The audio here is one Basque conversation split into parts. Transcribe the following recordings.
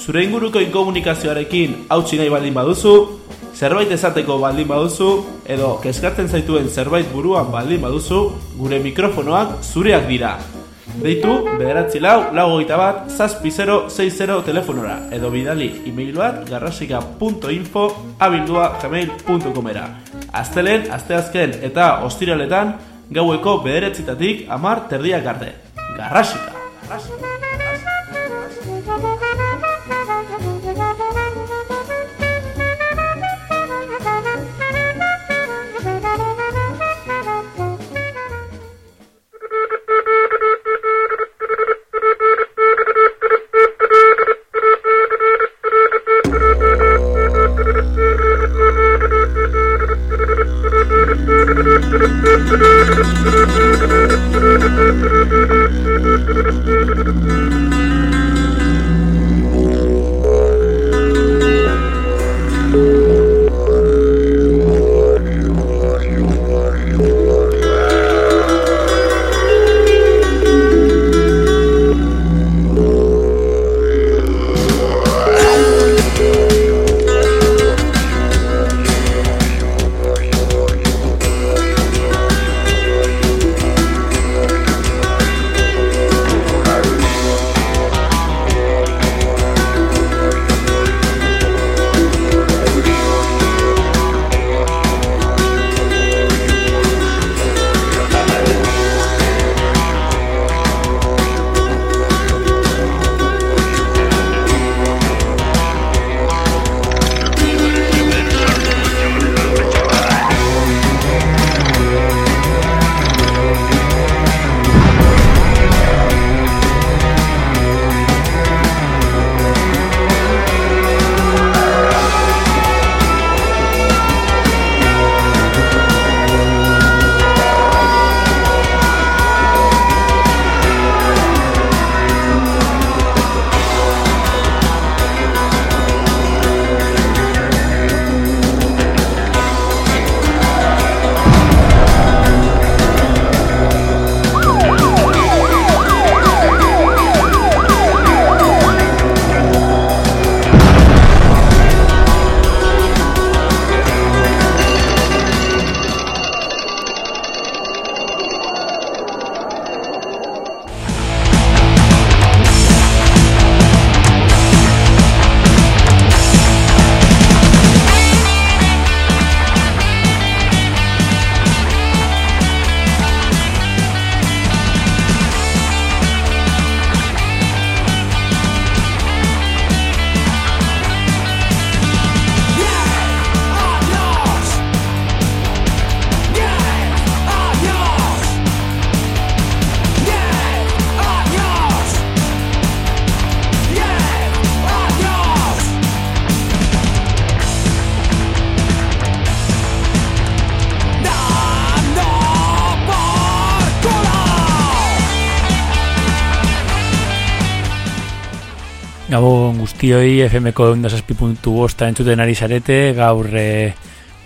zure inguruko inkomunikazioarekin hautsi nahi baldin baduzu, zerbait esateko baldin baduzu, edo keskatzen zaituen zerbait buruan baldin baduzu, gure mikrofonoak zureak dira. Deitu, bederatzi lau, lau goita bat, zazpi 060 telefonora, edo bidali e-mail bat garrasika.info abildua gmail.com era. Aztelen, azteazken eta ostiraletan, gaueko bederatzitatik amar terdiak arte. Garrasika! Garrasika! Guztioi FMko eundazazpi puntu bosta entzuten ari zarete, gaur e,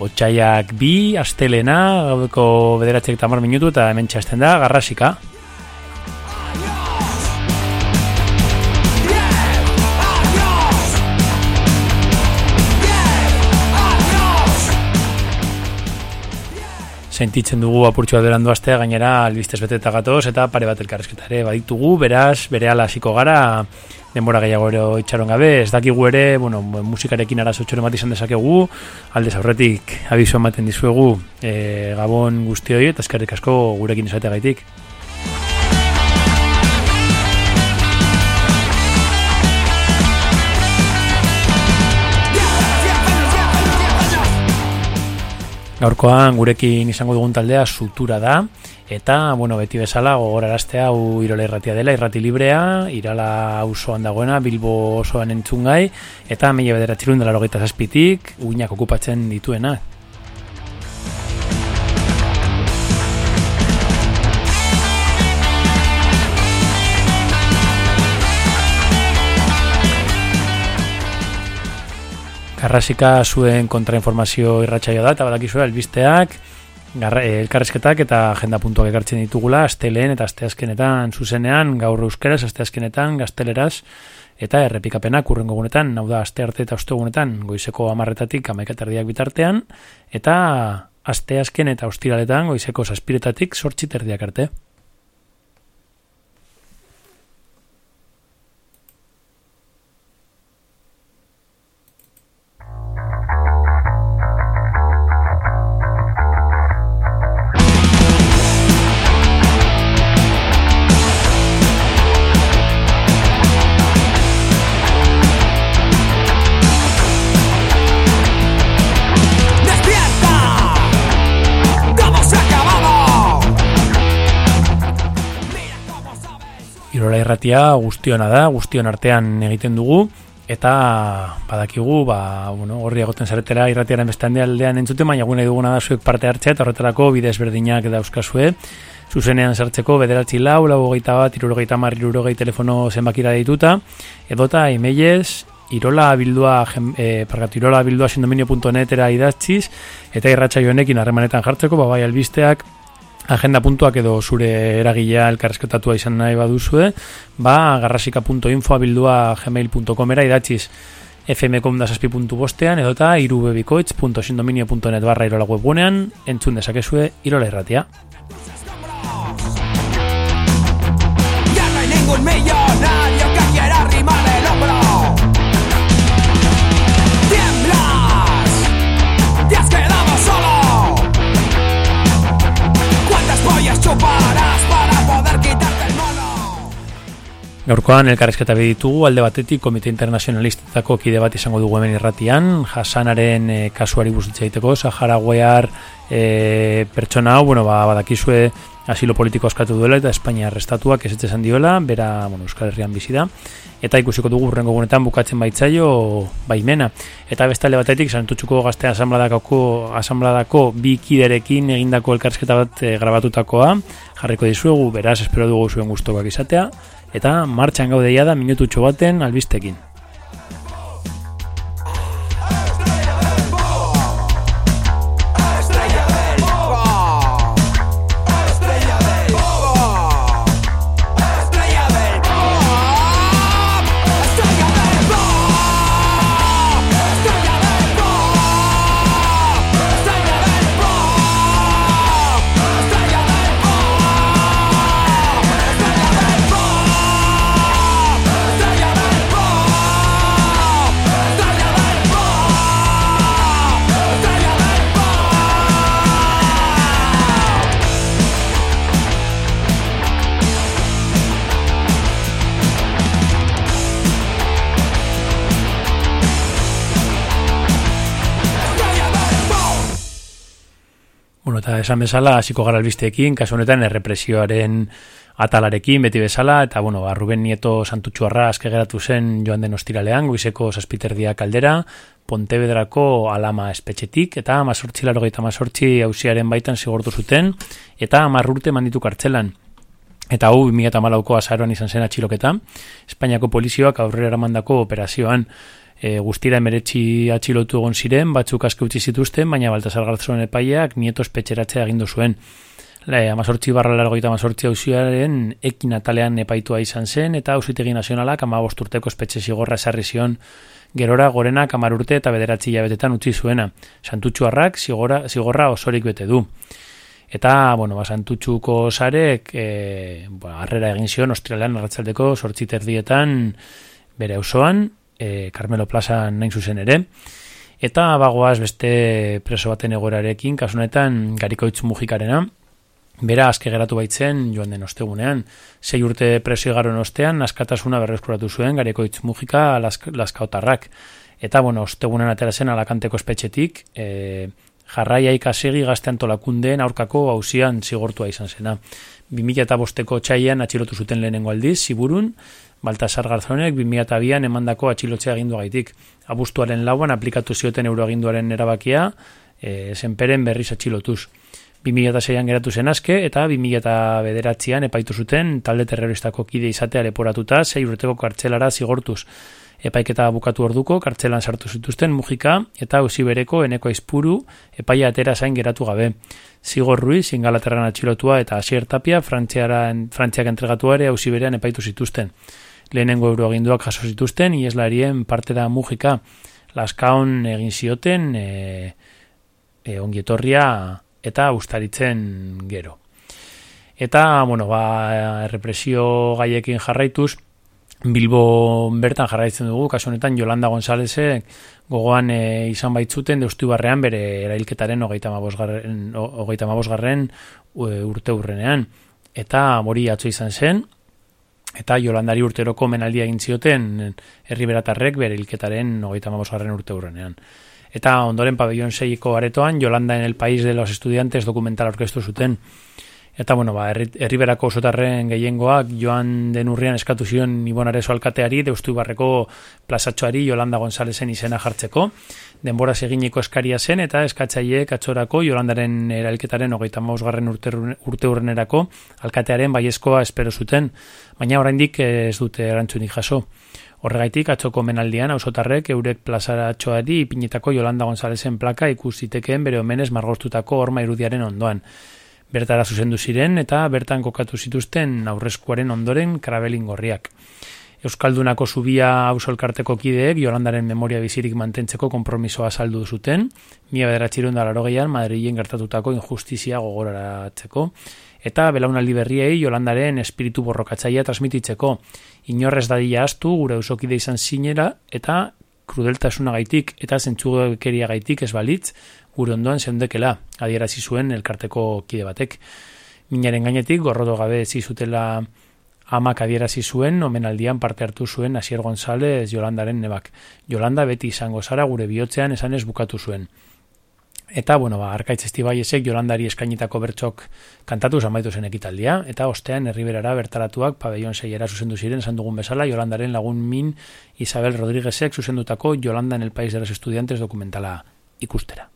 otxaiak bi, astelena, gaurko bederatzek tamar minutu eta hemen txasten da, garrasika. Sentitzen dugu apurtxoa derandu astea, gainera albistez bete eta gatoz, eta pare bat elkarrezketare baditugu, beraz, bere hasiko gara, denbora gehiago ere itxaron gabe, ez dakigu ere, bueno, musikarekin arazo txore bat izan dezakegu, aldez aurretik abizu ematen dizuegu e, gabon guztioi eta eskerrik asko gurekin izateagaitik. Gaurkoan gurekin izango dugun taldea sutura da, Eta, bueno, beti bezala, gogoraraztea hau irola irratia dela, irrati librea, irala auzoan dagoena, bilbo osoan entzungai, eta mila bedera txirun dela rogeita zazpitik, uinak okupatzen dituena. Karrasika zuen kontrainformazio irratxaio da, eta badakizue, albisteak, Garra, eh, elkarrezketak eta agenda puntuak ekartzen ditugula, asteleen eta asteazkenetan zuzenean, gaur euskeraz, asteazkenetan, gazteleraz, eta errepikapenak urrengo gunetan, hau da, aste arte eta ostegunetan, goizeko amarretatik amaikaterdiak bitartean, eta aste azken eta ostiraletan goizeko saspiretatik sortziterdiak arte. Irratia guztiona da, guztion artean egiten dugu, eta badakigu, ba, bueno, horri egoten zaretera irratiaren beste aldean entzute, baina gune duguna da zuek parte hartzea, eta horretarako bide ezberdinak dauzkazue, zuzenean sartzeko bederatzi lau, lau hogeita bat, irurogeita mar, irurogei telefono zenbakira dituta, edota emailez, irola bildua, e, pargatu, irola bildua sindominio.net era idatziz, eta irratxa joanekin harremanetan jartzeko, ba, bai albisteak, agenda puntuak edo zure eragilea elkarrezketatua izan nahi baduzue, ba, garrasika.info abildua gmail.com era idatziz fmcomdasaspi.bostean edo eta irubebikoitz.sindominio.net barra irola webgunean entzun dezakezue irola irratia. Gaurkoan elkarrezketa ditugu alde batetik Komite Internacionalistetako kide bat izango dugu hemen irratian, Hasanaren e, kasuari buzitza egiteko, Sahara Guear e, pertsona hau, bueno, ba, badakizue asilo politiko askatu duela eta Espainia arrestatuak ez esan diola, bera bueno, Euskal Herrian bizi da, eta ikusiko dugu urrengo gunetan bukatzen baitzaio baimena. Eta bestale batetik, santutxuko gazte asambladako, asambladako bi kiderekin egindako elkarrezketa bat e, grabatutakoa, jarriko dizuegu, beraz, espero dugu zuen gustokoak izatea, eta martxan gaudeia da minututxo baten albistekin. Esan bezala hasiko gara albisteekin, kasu honetan errepresioaren atalarekin beti bezala eta bueno, ba, Ruben Nieto Santutxuarra azke geratu zen joan den ostiralean, goizeko saspiterdia kaldera, Pontevedrako alama espetxetik eta amazortzi laro gaita amazortzi hausiaren baitan zigortu zuten eta amarrurte manditu kartzelan. Eta hau, 2008ko azaroan izan zen atxiloketa, Espainiako polizioak aurrera eramandako operazioan e, guztira emeretzi atxilotu egon ziren, batzuk aske utzi zituzten, baina Baltasar Garzón epaiak nieto espetxeratzea egindu zuen. Le, amazortzi barra largoita amazortzi hausiaren ekin atalean epaitua izan zen, eta hausitegi nazionalak amabosturteko espetxe zigorra esarri zion gerora gorenak amarurte eta bederatzi jabetetan utzi zuena. Santutxu harrak zigorra, zigorra osorik bete du. Eta, bueno, ba, santutxuko zarek, e, ba, arrera egin zion, australian arratzaldeko sortzi terdietan bere auzoan e, Carmelo Plaza nain zuzen ere. Eta bagoaz beste preso baten egorarekin, kasunetan garikoitz mujikarena, bera azke geratu baitzen joan den ostegunean. Sei urte preso egaron ostean, askatasuna berreskuratu zuen garikoitz mujika laskaotarrak. Eta, bueno, ostegunen atera zen alakanteko espetxetik, e, jarraia ikasegi gazte antolakundeen aurkako hausian zigortua izan zena. 2000 eta bosteko txaian atxilotu zuten lehenengo aldiz, ziburun, Baltasar Garzonek 2002an emandako atxilotzea agindu gaitik. Abuztuaren lauan aplikatu zioten euroaginduaren erabakia, e, zenperen berriz atxilotuz. 2006an geratu zen aske eta 2009an epaitu zuten talde terroristako kide izatea leporatuta zei urteko kartzelara zigortuz. Epaiketa bukatu orduko kartzelan sartu zituzten mugika eta usi bereko eneko izpuru epaia atera zain geratu gabe. Zigor Ruiz, ingalaterran atxilotua eta asier tapia frantziak entregatu ere hausi berean epaitu zituzten lehenengo euroaginduak jaso zituzten, ieslarien parte da mugika laskaon egin zioten e, e, ongietorria eta ustaritzen gero. Eta, bueno, ba, represio gaiekin jarraituz, Bilbo bertan jarraitzen dugu, kasu honetan Jolanda González gogoan e, izan baitzuten deustu barrean bere erailketaren hogeita mabosgarren urte urrenean. Eta mori atzo izan zen, eta Jolandari urteroko menaldia egin zioten herri beratarrek bere hilketaren hogeita mabosgarren urte urrenean. Eta ondoren pabellon seiko aretoan, Jolanda en el país de los estudiantes dokumental orkestu zuten. Eta, bueno, ba, herriberako osotarren gehiengoak joan den urrian eskatu zion Ibon Arezo alkateari, deustu barreko plazatxoari Jolanda Gonzalezen izena jartzeko. Denbora eginiko eskaria zen eta eskatzaileek atxorako Jolandaren erailketaren hogeita mausgarren urte, urrenerako alkatearen baiezkoa espero zuten, baina oraindik ez dute erantzunik jaso. Horregaitik, atxoko menaldian, ausotarrek eurek plazaratxoari ipinitako Jolanda Gonzalezen plaka ikuszitekeen bere omenez margostutako horma irudiaren ondoan bertara zuzendu ziren eta bertan kokatu zituzten aurrezkuaren ondoren karabelin gorriak. Euskaldunako zubia ausolkarteko kideek Jolandaren memoria bizirik mantentzeko konpromisoa saldu zuten, mila bederatxirun dalaro gehian Madrilen gertatutako injustizia gogoratzeko, eta belaunaldi berriei Jolandaren espiritu borrokatzaia transmititzeko, inorrez dadila astu gure eusokide izan zinera eta krudeltasuna gaitik eta zentsugekeria gaitik ez balitz, gure ondoan zeundekela, adierazi zuen elkarteko kide batek. Minaren gainetik, gorrodo gabe zizutela amak adierazi zuen, omenaldian parte hartu zuen Asier González Jolandaren nebak. Jolanda beti izango zara gure bihotzean esan ez bukatu zuen. Eta, bueno, ba, arkaitz esek Jolandari eskainitako bertxok kantatu zamaitu zen ekitaldia, eta ostean herriberara bertaratuak pabellon zeiera zuzendu ziren, esan dugun bezala, Jolandaren lagun min Isabel Rodríguezek zuzendutako Jolanda en el País de los Estudiantes dokumentala ikustera.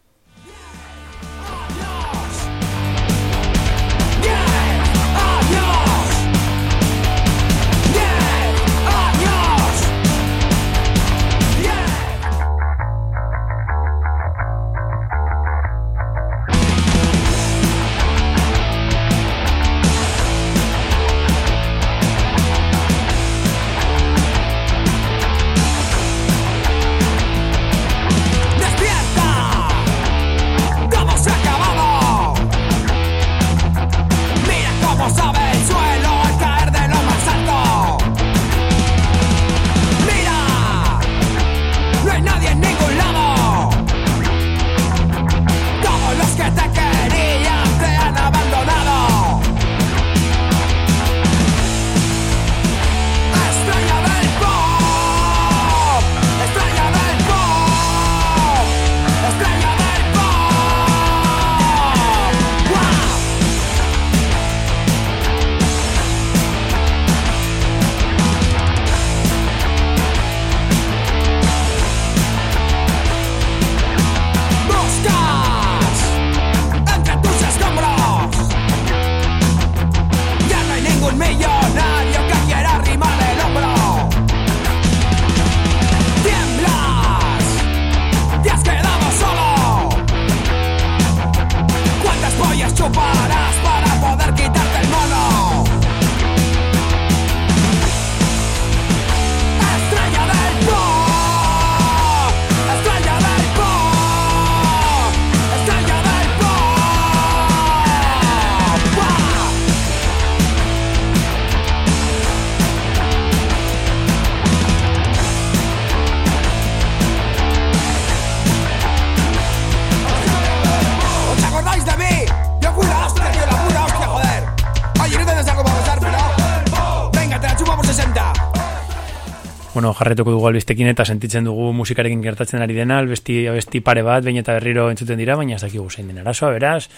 Jarretuko dugu albistekin eta sentitzen dugu musikarekin gertatzen ari dena, albesti, albesti pare bat, baina eta berriro entzuten dira, baina ez dakigu zein den arazoa, beraz,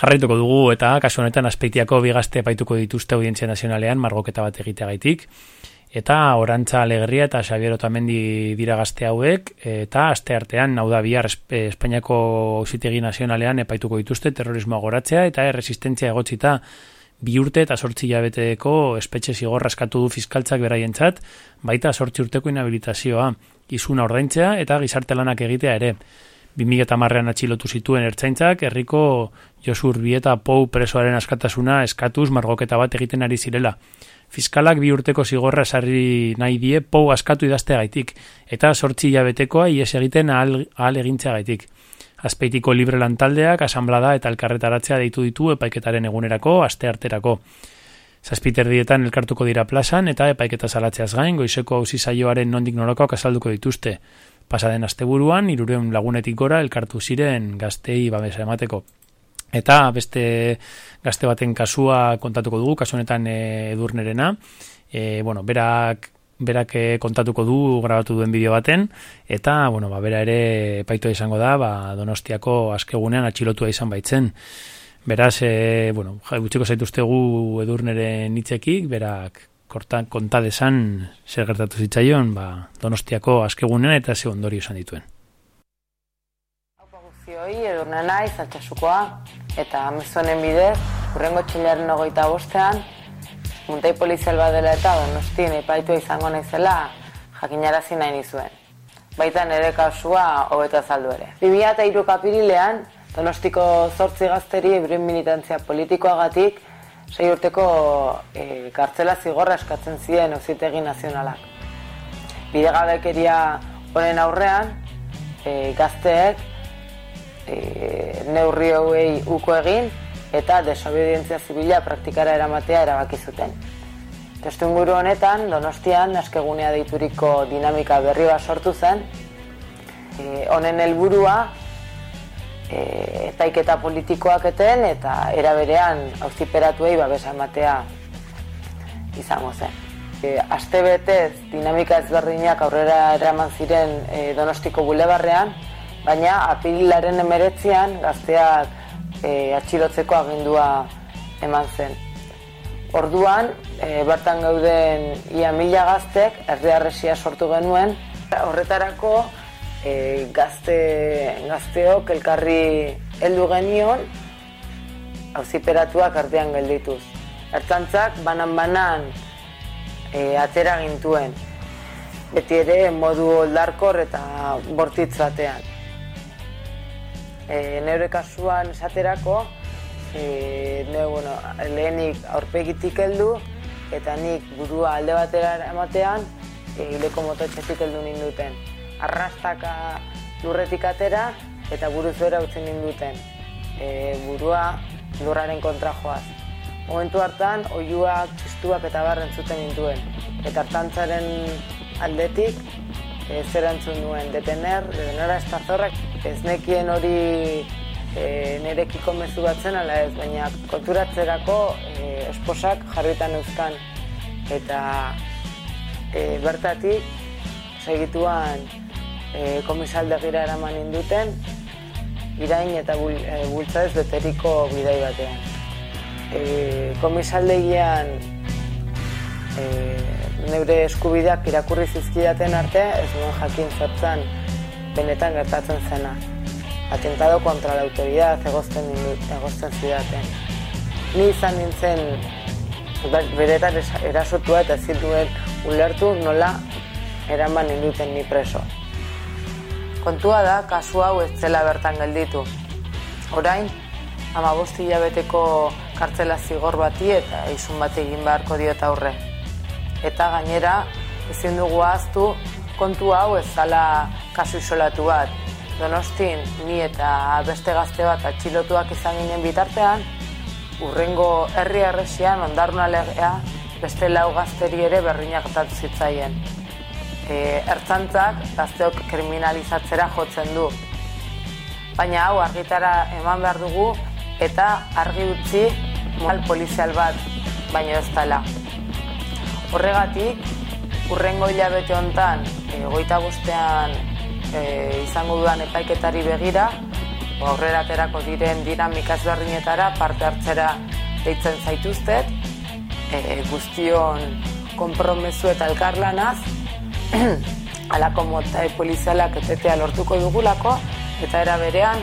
jarretuko dugu eta kasu honetan aspektiako bigazte paituko dituzte audientzia nazionalean, margoketa bat egiteagaitik, eta orantza alegria eta Xavier Otamendi dira gazte hauek, eta aste artean, hau da bihar Espainiako zitegi nazionalean epaituko dituzte terrorismoa goratzea eta erresistentzia egotzita bi urte eta sortzi jabeteko espetxe zigorra eskatu du fiskaltzak beraientzat, baita sortzi urteko inhabilitazioa, izuna ordaintzea eta gizarte lanak egitea ere. 2000 eta marrean atxilotu zituen ertzaintzak, herriko Josur Bieta Pou presoaren askatasuna eskatuz margoketa bat egiten ari zirela. Fiskalak bi urteko zigorra sarri nahi die pou askatu idazte eta sortzi jabetekoa ies egiten ahal, ahal egintzea gaitik. Azpeitiko libre lantaldeak, asamblada eta elkarretaratzea deitu ditu epaiketaren egunerako, aste arterako. Zazpiter dietan elkartuko dira plazan eta epaiketa salatzeaz gain, goizeko hausi saioaren nondik norakoak azalduko dituzte. Pasaden asteburuan, irureun lagunetik gora elkartu ziren gaztei babesa emateko. Eta beste gazte baten kasua kontatuko dugu, kasu honetan e, edurnerena. E, bueno, berak berak e, kontatuko du grabatu duen bideo baten eta bueno, ba, bera ere epaitua izango da, ba, Donostiako askegunean atxilotua izan baitzen. Beraz, e, bueno, gutxiko zaituztegu edurneren hitzekik, berak kortan konta desan zer gertatu zitzaion, ba, Donostiako askegunean eta ze ondorio izan dituen. Haupa guztioi, edurnena izatxasukoa, eta amezonen bidez, urrengo txilaren ogoita bostean, muntai polizial bat dela eta donostin epaitua izango naizela jakinarazi nahi nizuen. Baita nire kasua hobeta zaldu ere. 2002 kapirilean, Donostiko zortzi gazteri ebren militantzia politikoagatik sei urteko e, kartzela zigorra eskatzen ziren auzitegi nazionalak. Bidegabekeria honen aurrean, e, gazteek e, neurri hauei uko egin eta desobedientzia zibila praktikara eramatea erabaki zuten. Testu honetan, Donostian, askegunea deituriko dinamika berri bat sortu zen, e, honen helburua e, epaiketa politikoak eten eta eraberean auziperatuei babesa ematea izango zen. E, aste betez dinamika ezberdinak aurrera eraman ziren e, Donostiko bulebarrean, baina apililaren emeretzean gazteak e, atxilotzeko agindua eman zen. Orduan, e, bertan gauden ia mila gaztek, erdearresia sortu genuen, horretarako e, gazte, gazteok elkarri heldu genion hauziperatuak artean geldituz. Ertzantzak banan-banan e, atera gintuen. Beti ere modu oldarkor eta bortitz batean. E, neure kasuan esaterako, e, ne, bueno, lehenik aurpegitik heldu eta nik burua alde batera ematean, e, hileko mototxetik heldu ninduten arrastaka lurretik atera eta buruz bera utzen ninduten. E, burua lurraren kontra joaz. Momentu hartan, oiuak, txistuak eta barren zuten ninduen. Eta hartantzaren aldetik, zer entzun duen, detener, detenera ez tazorrak, ez nekien hori e, nerekiko mezu batzen, ala ez, baina konturatzerako e, esposak jarritan euskan. Eta e, bertatik, segituan, e, komisaldegira eraman induten, irain eta bul, e, bultza ez beteriko bidai batean. E, komisaldegian e, neure eskubideak irakurri zizkidaten arte, ez nuen jakin zertzen benetan gertatzen zena. Atentado kontra la autoridad egozten, egozten zidaten. Ni izan nintzen beretan erasotua eta zintuen ulertu nola eraman induten ni preso. Kontua da, kasu hau ez zela bertan gelditu. Orain, ama bosti hilabeteko kartzela zigor bati eta izun bat egin beharko diot aurre. Eta gainera, ezin dugu ahaztu, kontu hau ez zala kasu isolatu bat. Donostin, ni eta beste gazte bat atxilotuak izan ginen bitartean, urrengo herri arresian ondaruna legea beste lau gazteri ere berrinak zitzaien e, ertzantzak gazteok kriminalizatzera jotzen du. Baina hau argitara eman behar dugu eta argi utzi moral polizial bat baino ez dela. Horregatik, urrengo hilabete hontan, e, goita bostean e, izango dudan epaiketari begira, aurrera aterako diren dinamika ezberdinetara parte hartzera deitzen zaituztet, e, guztion konpromesu eta elkarlanaz, alako mota e, polizialak etetea lortuko dugulako, eta era berean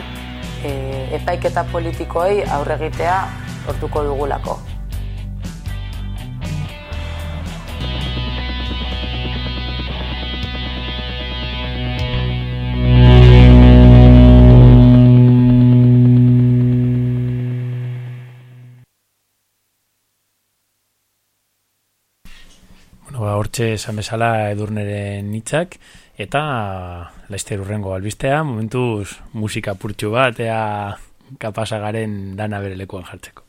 e, epaiketa politikoei aurregitea lortuko dugulako. Hortxe esan bezala edurneren hitzak eta laizte urrengo albistea, momentuz musika purtsu bat, ea kapasagaren dana bere lekuan jartzeko.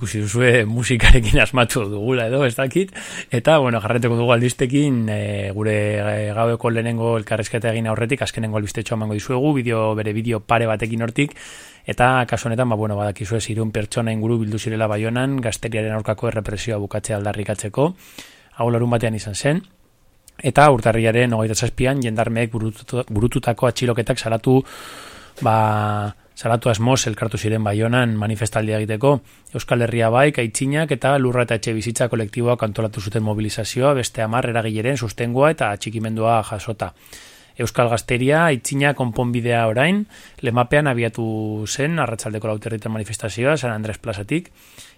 Ikusi duzue musikarekin asmatu dugula edo, ez dakit. Eta, bueno, jarreteko dugu aldistekin, e, gure e, gaueko lehenengo elkarrezketa egin aurretik, azkenengo albistetxo amango dizuegu, bideo, bere bideo pare batekin hortik, eta kasu honetan, ba, bueno, badakizu ez, irun pertsona inguru bildu zirela baionan, gazteriaren aurkako errepresioa bukatzea aldarrikatzeko, hau larun batean izan zen, eta urtarriaren ogeita zazpian, jendarmeek burututako atxiloketak salatu, ba, Salatu asmoz elkartu ziren baionan manifestaldia egiteko. Euskal Herria baik, aitzinak eta lurra eta etxe bizitza kolektiboak antolatu zuten mobilizazioa, beste amar eragileren sustengoa eta atxikimendua jasota. Euskal Gazteria, aitzinak konponbidea orain, lemapean abiatu zen, arratzaldeko lauterritan manifestazioa, San Andres Plazatik,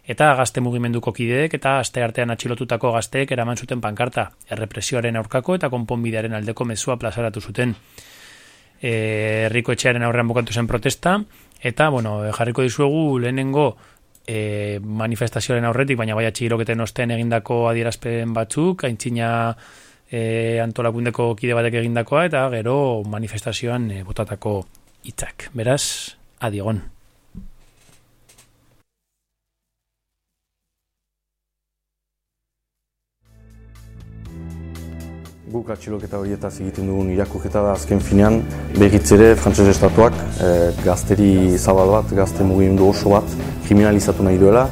eta gazte mugimenduko kideek eta aste artean atxilotutako gazteek eraman zuten pankarta, errepresioaren aurkako eta konponbidearen aldeko mezua plazaratu zuten herriko etxearen aurrean bukatu zen protesta, eta, bueno, jarriko dizuegu lehenengo e, manifestazioaren aurretik, baina bai atxiroketen ostean egindako adierazpen batzuk, aintzina e, antolakundeko kide batek egindakoa, eta gero manifestazioan e, botatako hitzak. Beraz, adiogon. Guk atxiloketa horietaz egiten dugun irakurketa da azken finean berriz ere frantzese estatuak e, gazteri zabal bat, gazte mugimendu oso bat kriminalizatu nahi duela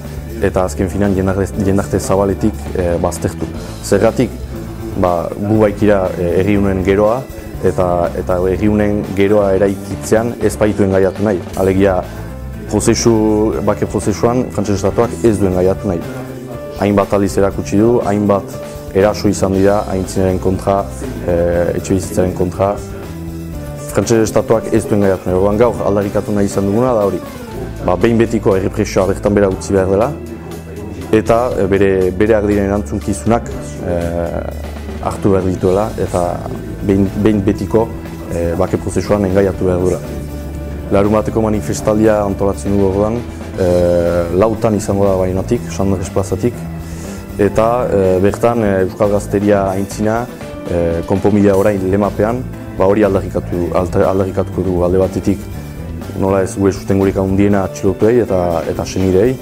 eta azken finean jendarte zabaletik e, baztertu. Zergatik, ba, gu baikira e, erriunen geroa eta eta erriunen geroa eraikitzean ez baituen gaiatu nahi. Alegia, prozesu, bake prozesuan frantzese estatuak ez duen gaiatu nahi. Hainbat aliz erakutsi du, hainbat eraso izan dira haintzinaren kontra, e, etxe bizitzaren kontra. Frantzese estatuak ez duen gaiatu nahi. gaur aldarikatu nahi izan duguna da hori. Ba, behin betiko errepresioa bertan bera utzi behar dela. Eta e, bere, bere ardiren erantzunkizunak e, hartu behar dituela. Eta behin, behin betiko e, bake prozesuan engaiatu behar duela. Larun bateko manifestaldia antolatzen dugu orduan, e, lautan izango da bainotik, Sandres plazatik, eta e, bertan e, Euskal Gazteria aintzina e, konpomidea orain lemapean, ba hori aldarrikatu, aldarrikatuko du alde batetik nola ez gure sustengurik handiena atxilotuei eta eta senidei.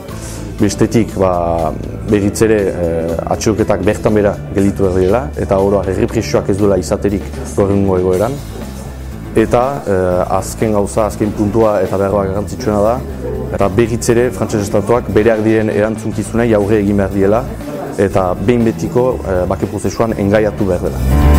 Bestetik ba, berriz ere e, atxiloketak bertan bera gelditu dira eta oroa errepresioak ez duela izaterik gorrengo egoeran. Eta e, azken gauza, azken puntua eta behar garrantzitsuena da, eta berriz ere frantzese estatuak bereak diren erantzunkizunei aurre egin behar diela, eta behin betiko e, bake prozesuan engaiatu behar dela.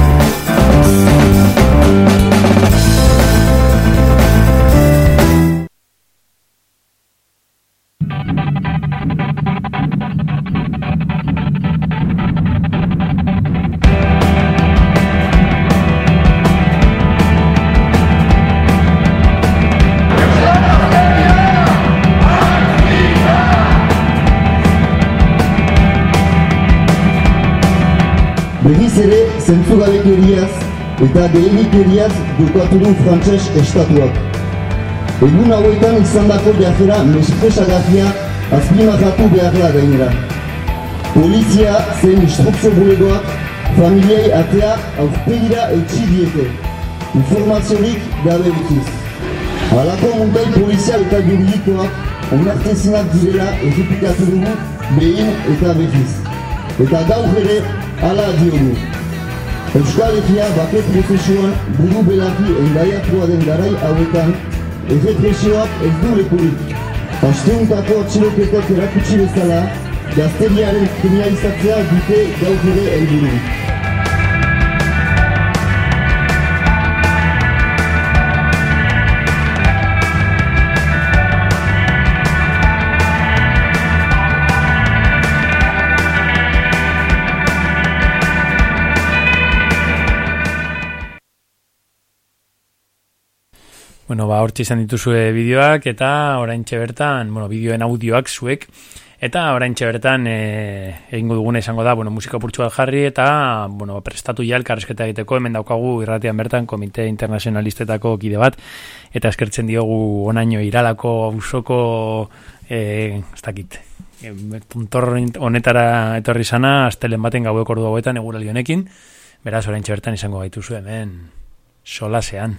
Gehiagikeriaz dukatu du frantses estatuak. Egun hauetan izan dako jajera mespresagafia azpimazatu behar da gainera. Polizia zein instrukzio bulegoak familiei atea aurpegira etxi diete. Informaziorik gabe utziz. Halako muntai polizial eta juridikoak onartezinak direla errepikatu dugu behin eta behiz. Eta gaur ere hala diogu. Herria bake prozesuan buru belaki engaiatua den garai hauetan errepresioak ez du lekurik. Asteuntako atxiloketak erakutsi bezala, gazteriaren kriminalizatzea dute gaur ere helburu. Bueno, ba, hortxe izan dituzue bideoak eta oraintxe bertan, bueno, bideoen audioak zuek, eta oraintxe bertan e, egingo duguna izango da, bueno, musika purtsua jarri eta, bueno, prestatu ja elkarrezketa egiteko, hemen daukagu irratian bertan komite internazionalistetako kide bat, eta eskertzen diogu onaino iralako ausoko, e, ez dakit, e, puntor honetara etorri sana, astelen baten gaueko ordu hauetan eguraldi honekin, beraz oraintxe bertan izango gaituzu hemen solasean.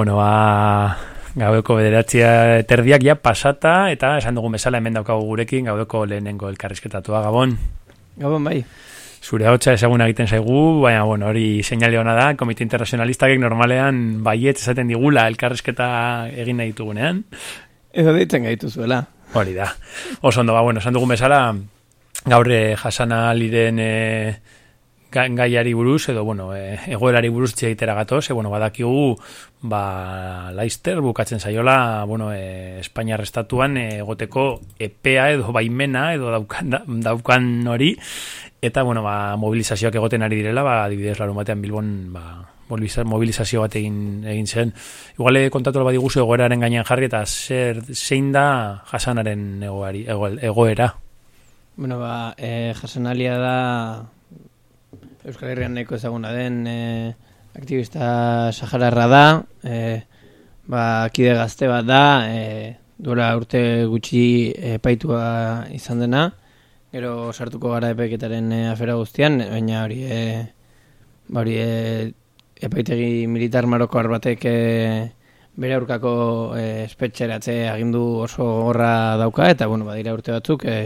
Bueno, ba, gaueko bederatzia terdiak ja pasata, eta esan dugun bezala hemen daukagu gurekin, gaueko lehenengo elkarrizketatua, Gabon. Gabon bai. Zure hotza ezaguna egiten zaigu, baina, bueno, hori seinale hona da, komite internazionalistak normalean baiet esaten digula elkarrizketa egin nahi ditugunean. Edo deitzen gaitu zuela. Hori da. Oso ondo, ba, bueno, esan dugun bezala, gaur eh, jasana liren eh, gaiari buruz, edo, bueno, eh, egoerari buruz txeitera gatoz, e, bueno, badakigu, ba, Laister bukatzen zaiola, bueno, eh, Espainiar estatuan egoteko epea edo baimena, edo daukan, da- daukan hori, eta, bueno, ba, mobilizazioak egoten ari direla, ba, adibidez, batean Bilbon, ba, mobiliza- mobilizazio bat egin, egin zen. Igual eh, kontatu alba diguzu egoeraren gainean jarri eta zer, zein da jasanaren egoari, ego, egoera. Bueno, ba, e, jasenalia da Euskal Herrian nahiko ezaguna den e, aktivista sahararra da, e, ba, kide gazte bat da, e, duela urte gutxi epaitua izan dena, gero sartuko gara epaiketaren e, afera guztian, baina hori, e, hori e, epaitegi militar marokoar batek e, bere aurkako e, espetxeratze agindu oso gorra dauka, eta bueno, badira urte batzuk e,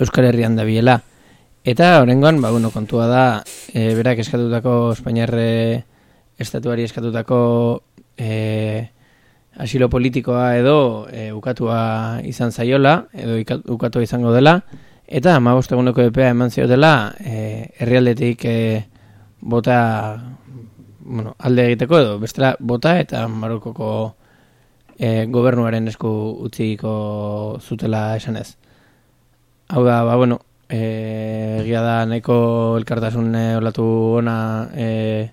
Euskal Herrian dabiela. Eta horrengoan, ba, bueno, kontua da, e, berak eskatutako Espainiarre estatuari eskatutako e, asilo politikoa edo e, ukatua izan zaiola, edo ukatua izango dela, eta amabost eguneko epea eman ziotela e, herrialdetik e, bota bueno, alde egiteko edo bestela bota eta Marokoko e, gobernuaren esku utziko zutela esanez. Hau da, ba, bueno, e, egia da nahiko elkartasun e, olatu ona e,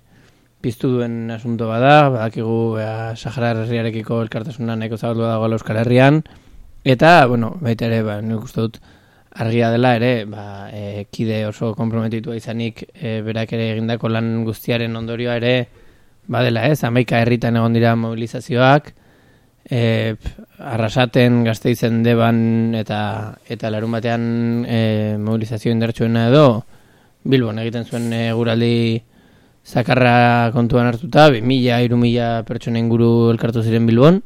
piztu duen asunto bada, badakigu bea, Sahara herriarekiko elkartasuna nahiko zabaldu dago Euskal Herrian, eta, bueno, baita ere, ba, nik uste dut, argia dela ere, ba, e, kide oso komprometitua izanik e, berak ere egindako lan guztiaren ondorioa ere badela ez, amaika herritan egon dira mobilizazioak, e, arrasaten gazteizen deban eta eta larun batean e, mobilizazio indartsuena edo Bilbon egiten zuen e, guraldi zakarra kontuan hartuta, 2000, 3000 pertsona inguru elkartu ziren Bilbon,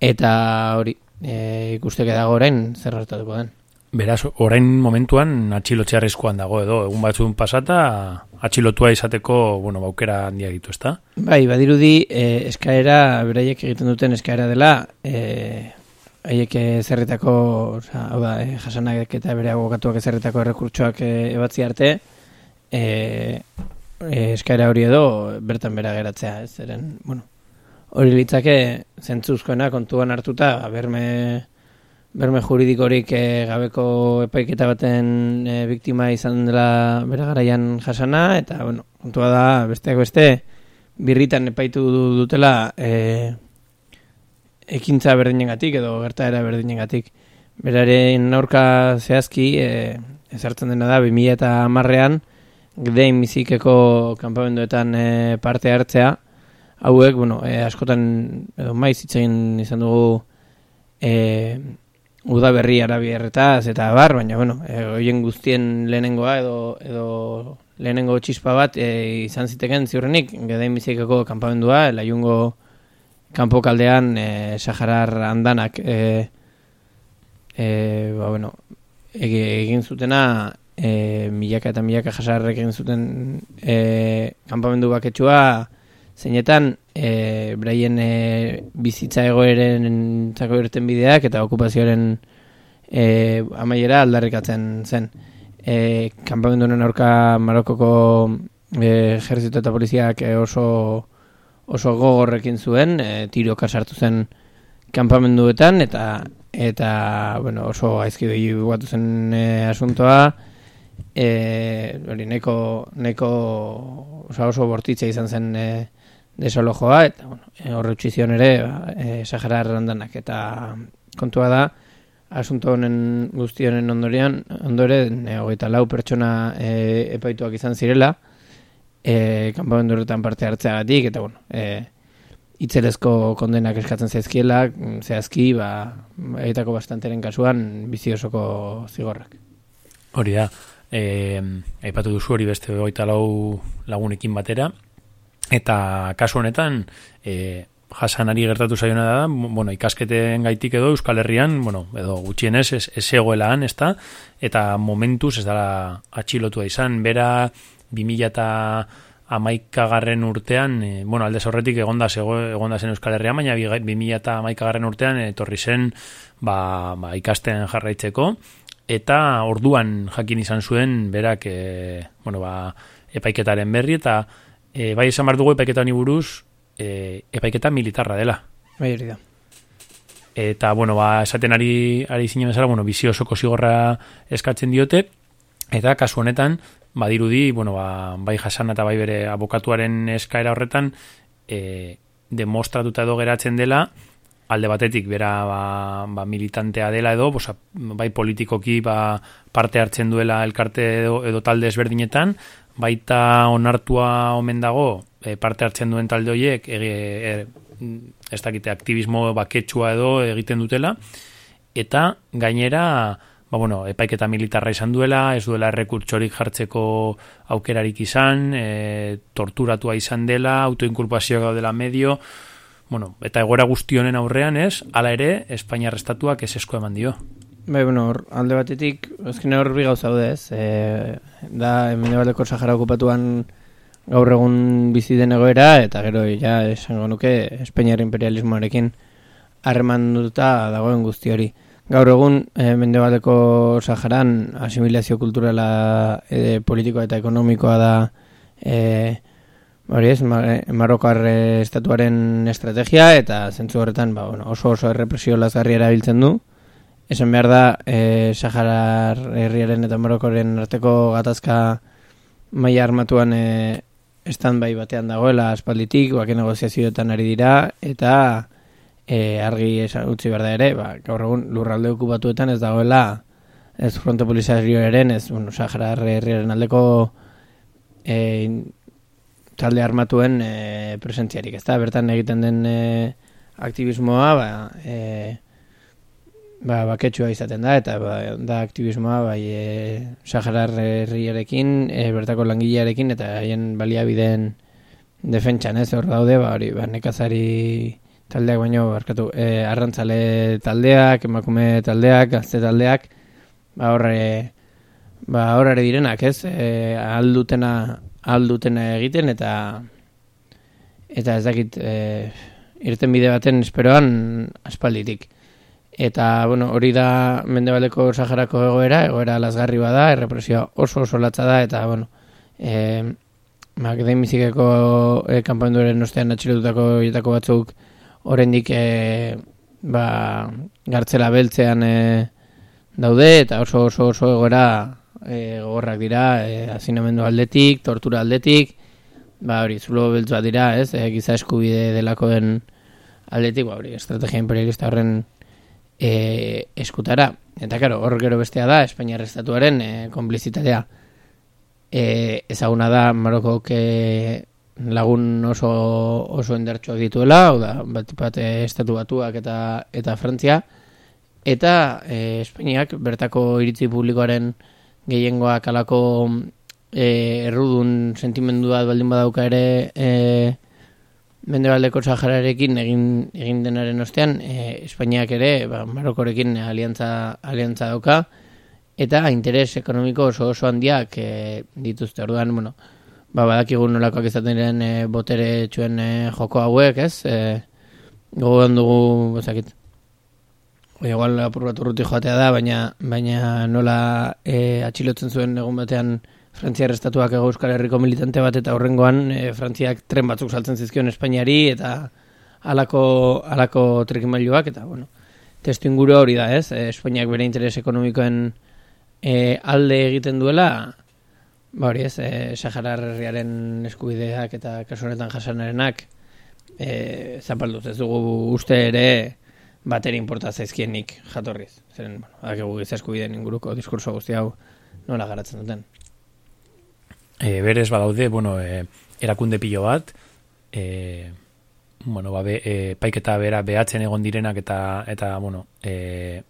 eta hori e, ikusteke dago orain zer gertatuko den. Beraz, orain momentuan atxilotxe arriskuan dago edo, egun batzun pasata atxilotua izateko, bueno, baukera handia ditu, ezta? Bai, badirudi e, eskaera, beraiek egiten duten eskaera dela, e, haiek ezerretako, oza, hau da, e, jasanak eta bere abokatuak ezerretako errekurtsoak e, ebatzi arte, e, e, eskaera hori edo bertan bera geratzea, ez zeren, bueno, hori litzake zentzuzkoena kontuan hartuta, berme, berme juridikorik e, gabeko epaiketa baten e, biktima izan dela bere garaian jasana, eta, bueno, kontua da, besteak beste, birritan epaitu du- dutela e, ekintza berdinengatik edo gertaera berdinengatik. Beraren aurka zehazki e, ezartzen dena da 2000 eta marrean Gdein mizikeko kanpamenduetan e, parte hartzea hauek, bueno, e, askotan edo maiz hitz egin izan dugu e, udaberri arabiarretaz eta bar, baina bueno, e, hoien guztien lehenengoa edo, edo lehenengo txispa bat e, izan ziteken ziurrenik Gdein mizikeko kanpamendua, laiungo kanpo kaldean e, Saharar andanak e, e, ba, bueno, ege- egin zutena e, milaka eta milaka jasarrek egin zuten e, kanpamendu baketsua zeinetan e, braien e, bizitza egoeren zako irten bideak eta okupazioaren e, amaiera aldarrikatzen zen. E, kanpamendu honen aurka Marokoko e, ejerzito eta poliziak oso oso gogorrekin zuen, e, tiroka sartu zen kanpamenduetan eta eta bueno, oso gaizki batu zen e, asuntoa e, hori neko, neko oso, oso bortitza izan zen e, desalojoa eta bueno, e, horre utzi zion ere ba, e, Sahara errandanak. Eta kontua da asunto honen guzti honen ondorian ondore e, hogeita lau pertsona e, epaituak izan zirela e, kanpamendu horretan parte hartzeagatik eta bueno e, itzelezko kondenak eskatzen zaizkiela, mm, zehazki, ba, eitako bastanteren kasuan, bizi osoko zigorrak. Hori da, e, aipatu duzu hori beste hogeita lau lagunekin batera, eta kasu honetan, e, jasanari gertatu zaiona da, bueno, ikasketen gaitik edo Euskal Herrian, bueno, edo gutxienez, ez, ez egoela han, ezta, eta momentuz ez dara atxilotua izan, bera 2000 eta amaikagarren urtean, e, bueno, aldez horretik egonda, zego, egonda zen Euskal Herrian, baina bi- 2000 eta amaikagarren urtean etorri zen ba, ba, ikasten jarraitzeko, eta orduan jakin izan zuen berak e, bueno, ba, epaiketaren berri, eta e, bai esan behar dugu epaiketa honi buruz e, epaiketa militarra dela. Bai hori da. Eta, bueno, ba, esaten ari, ari zinen bezala, bueno, bizio osoko zigorra eskatzen diote, eta kasu honetan, badirudi, bueno, ba, bai jasan eta bai bere abokatuaren eskaera horretan, e, demostratuta edo geratzen dela, alde batetik bera ba, ba, militantea dela edo, bosa, bai politikoki ba, parte hartzen duela elkarte edo, edo talde ezberdinetan, baita onartua omen dago e, parte hartzen duen talde horiek ege, e, ez dakite aktivismo baketsua edo egiten dutela eta gainera ba, bueno, epaiketa militarra izan duela, ez duela errekurtsorik jartzeko aukerarik izan, e, torturatua izan dela, autoinkulpazio gaudela medio, bueno, eta egoera guzti honen aurrean ez, hala ere, Espainiar estatuak ez esko eman dio. Bai, bueno, hor, alde batetik, azken hor bi gauza ez? E, da, Mendebaldeko Sahara okupatuan gaur egun bizi den egoera, eta gero, ja, esango nuke, Espainiar imperialismoarekin harremanduta dagoen guzti hori. Gaur egun, e, Mendebaldeko Saharan asimilazio kulturala e, politikoa eta ekonomikoa da e, hori ez, Mar Marokar eh, estatuaren estrategia, eta zentzu horretan ba, bueno, oso oso errepresio lazgarri erabiltzen du, Esan behar da, e, Saharar herriaren eta Marokoren arteko gatazka maila armatuan e, bai batean dagoela aspalditik, bake negoziazioetan ari dira, eta e, argi esan utzi behar da ere, ba, gaur egun lurralde okupatuetan ez dagoela ez fronte polizarioaren, ez bueno, Saharar herriaren aldeko e, talde armatuen e, presentziarik, ez da, bertan egiten den e, aktivismoa, ba, e, ba, baketsua izaten da, eta ba, da aktivismoa bai e, Saharar herriarekin, e, bertako langilearekin, eta haien baliabideen defentsan, ez, hor daude, ba, hori, ba, nekazari taldeak baino, barkatu, e, arrantzale taldeak, emakume taldeak, gazte taldeak, ba horre, ba horre direnak, ez? E, aldutena, aldutena egiten eta eta ez dakit e, irten bide baten esperoan aspalditik. Eta, bueno, hori da mendebaldeko Saharako egoera, egoera lasgarri bada, errepresioa oso oso latza da, eta, bueno, e, Akademizikeko e, kanpainduaren ostean atxilotutako hietako batzuk oraindik e, ba, gartzela beltzean e, daude eta oso oso oso egoera e, gogorrak dira e, azinamendu aldetik, tortura aldetik ba hori, zulo beltzoa dira ez, e, giza eskubide delakoen aldetik, ba hori, estrategia imperialista horren e, eskutara eta karo, hor gero bestea da Espainiar estatuaren e, konplizitatea. E, ezaguna da Marokok e, lagun oso oso endertxoak dituela, hau da, bat, bat e, estatu batuak eta eta Frantzia, eta e, Espainiak bertako iritzi publikoaren gehiengoak alako e, errudun sentimendua baldin badauka ere e, Mendebaldeko Sahararekin egin, egin denaren ostean, e, Espainiak ere, ba, Marokorekin aliantza, aliantza dauka, eta interes ekonomiko oso oso handiak e, dituzte. Orduan, bueno, ba, badakigu nolakoak izaten diren e, botere txuen e, joko hauek, ez? E, gogoan dugu, bezakit, igual apur bat urruti joatea da, baina, baina nola e, atxilotzen zuen egun batean Frantziar estatuak ego Euskal Herriko militante bat eta horrengoan e, Frantziak tren batzuk saltzen zizkion Espainiari eta alako, alako trikimailuak eta bueno, testu inguru hori da ez, e, Espainiak bere interes ekonomikoen e, alde egiten duela ba hori ez, e, Saharar herriaren eskubideak eta kasu honetan jasanarenak e, zapalduz ez dugu uste ere bateri inporta zaizkienik jatorriz. Zeren, bueno, adakigu giza eskubideen inguruko diskurso guzti hau nola garatzen duten. E, berez badaude, bueno, e, erakunde pilo bat, e, bueno, ba, be, e, paiketa bera behatzen egon direnak eta, eta bueno, e,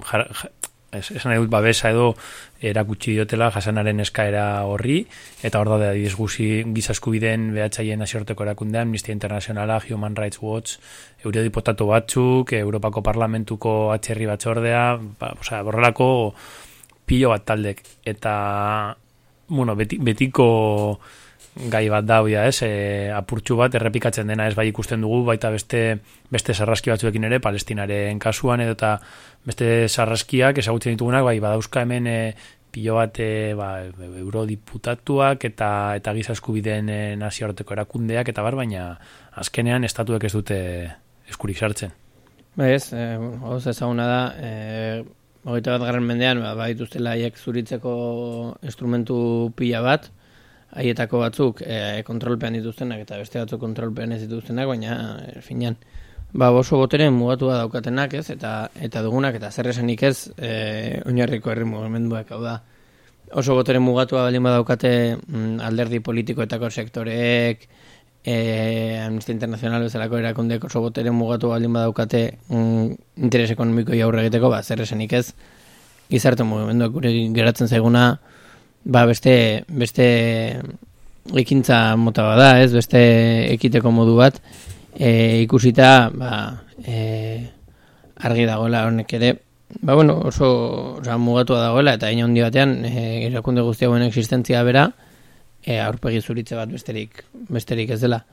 jar, jar, es, esan edut babesa edo erakutsi diotela jasanaren eskaera horri, eta hor da adiz guzi gizaskubideen behatzaien nazioarteko erakundean, Amnistia Internacionala, Human Rights Watch, eurodiputatu batzuk, Europako Parlamentuko atxerri batzordea, ba, osea, borrelako pilo bat taldek, eta bueno, beti, betiko gai bat da hoia, ez? E, apurtxu bat errepikatzen dena ez bai ikusten dugu, baita beste beste sarraski batzuekin ere, Palestinaren kasuan edo eta beste sarraskiak ezagutzen ditugunak, bai badauzka hemen e, pilo bat e, ba, eurodiputatuak eta eta giza eskubideen e, nazioarteko erakundeak eta bar, baina azkenean estatuek ez dute eskurik sartzen. Ba ez, e, hoz ezaguna da, e, hogeita bat garren mendean, ba, baituztela haiek zuritzeko instrumentu pila bat, haietako batzuk e, kontrolpean dituztenak eta beste batzuk kontrolpean ez dituztenak, baina e, finean, ba, oso boteren mugatua daukatenak ez, eta eta dugunak eta zer esanik ez, e, oinarriko herri mugimenduak. Hau da, oso boteren mugatua baldin badaukate mm, alderdi politikoetako sektoreek, e, Amnistia Internacional bezalako erakundeko oso boteren mugatu baldin badaukate mm, interes ekonomiko jaurre egiteko, ba, zer esanik ez, gizarte mugimenduak gure geratzen zaiguna, ba, beste, beste ekintza mota bada, ez, beste ekiteko modu bat, e, ikusita, ba, e, argi dagoela honek ere, ba, bueno, oso oza, mugatua dagoela, eta ino handi batean, e, erakunde guzti hauen existentzia bera, e, aurpegi zuritze bat besterik, besterik ez dela.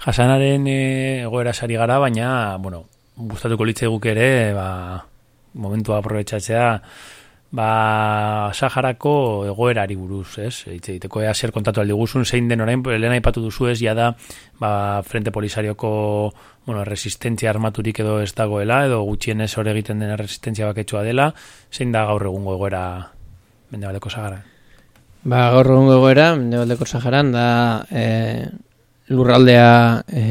Jasanaren e, egoera sari gara, baina, bueno, gustatuko litze guk ere, ba, momentua aprobetsatzea, ba, Saharako egoerari buruz, ez? Eitze, iteko ea zer kontatu aldi guzun, zein den orain, lehen aipatu duzu ez, jada, ba, Frente Polisarioko, bueno, resistentzia armaturik edo ez dagoela, edo gutxienez hor egiten den resistentzia baketsua dela, zein da gaur egungo egoera mendebaldeko Sahara? Ba, gaur egungo egoera, mendebaldeko Saharan da e, lurraldea e,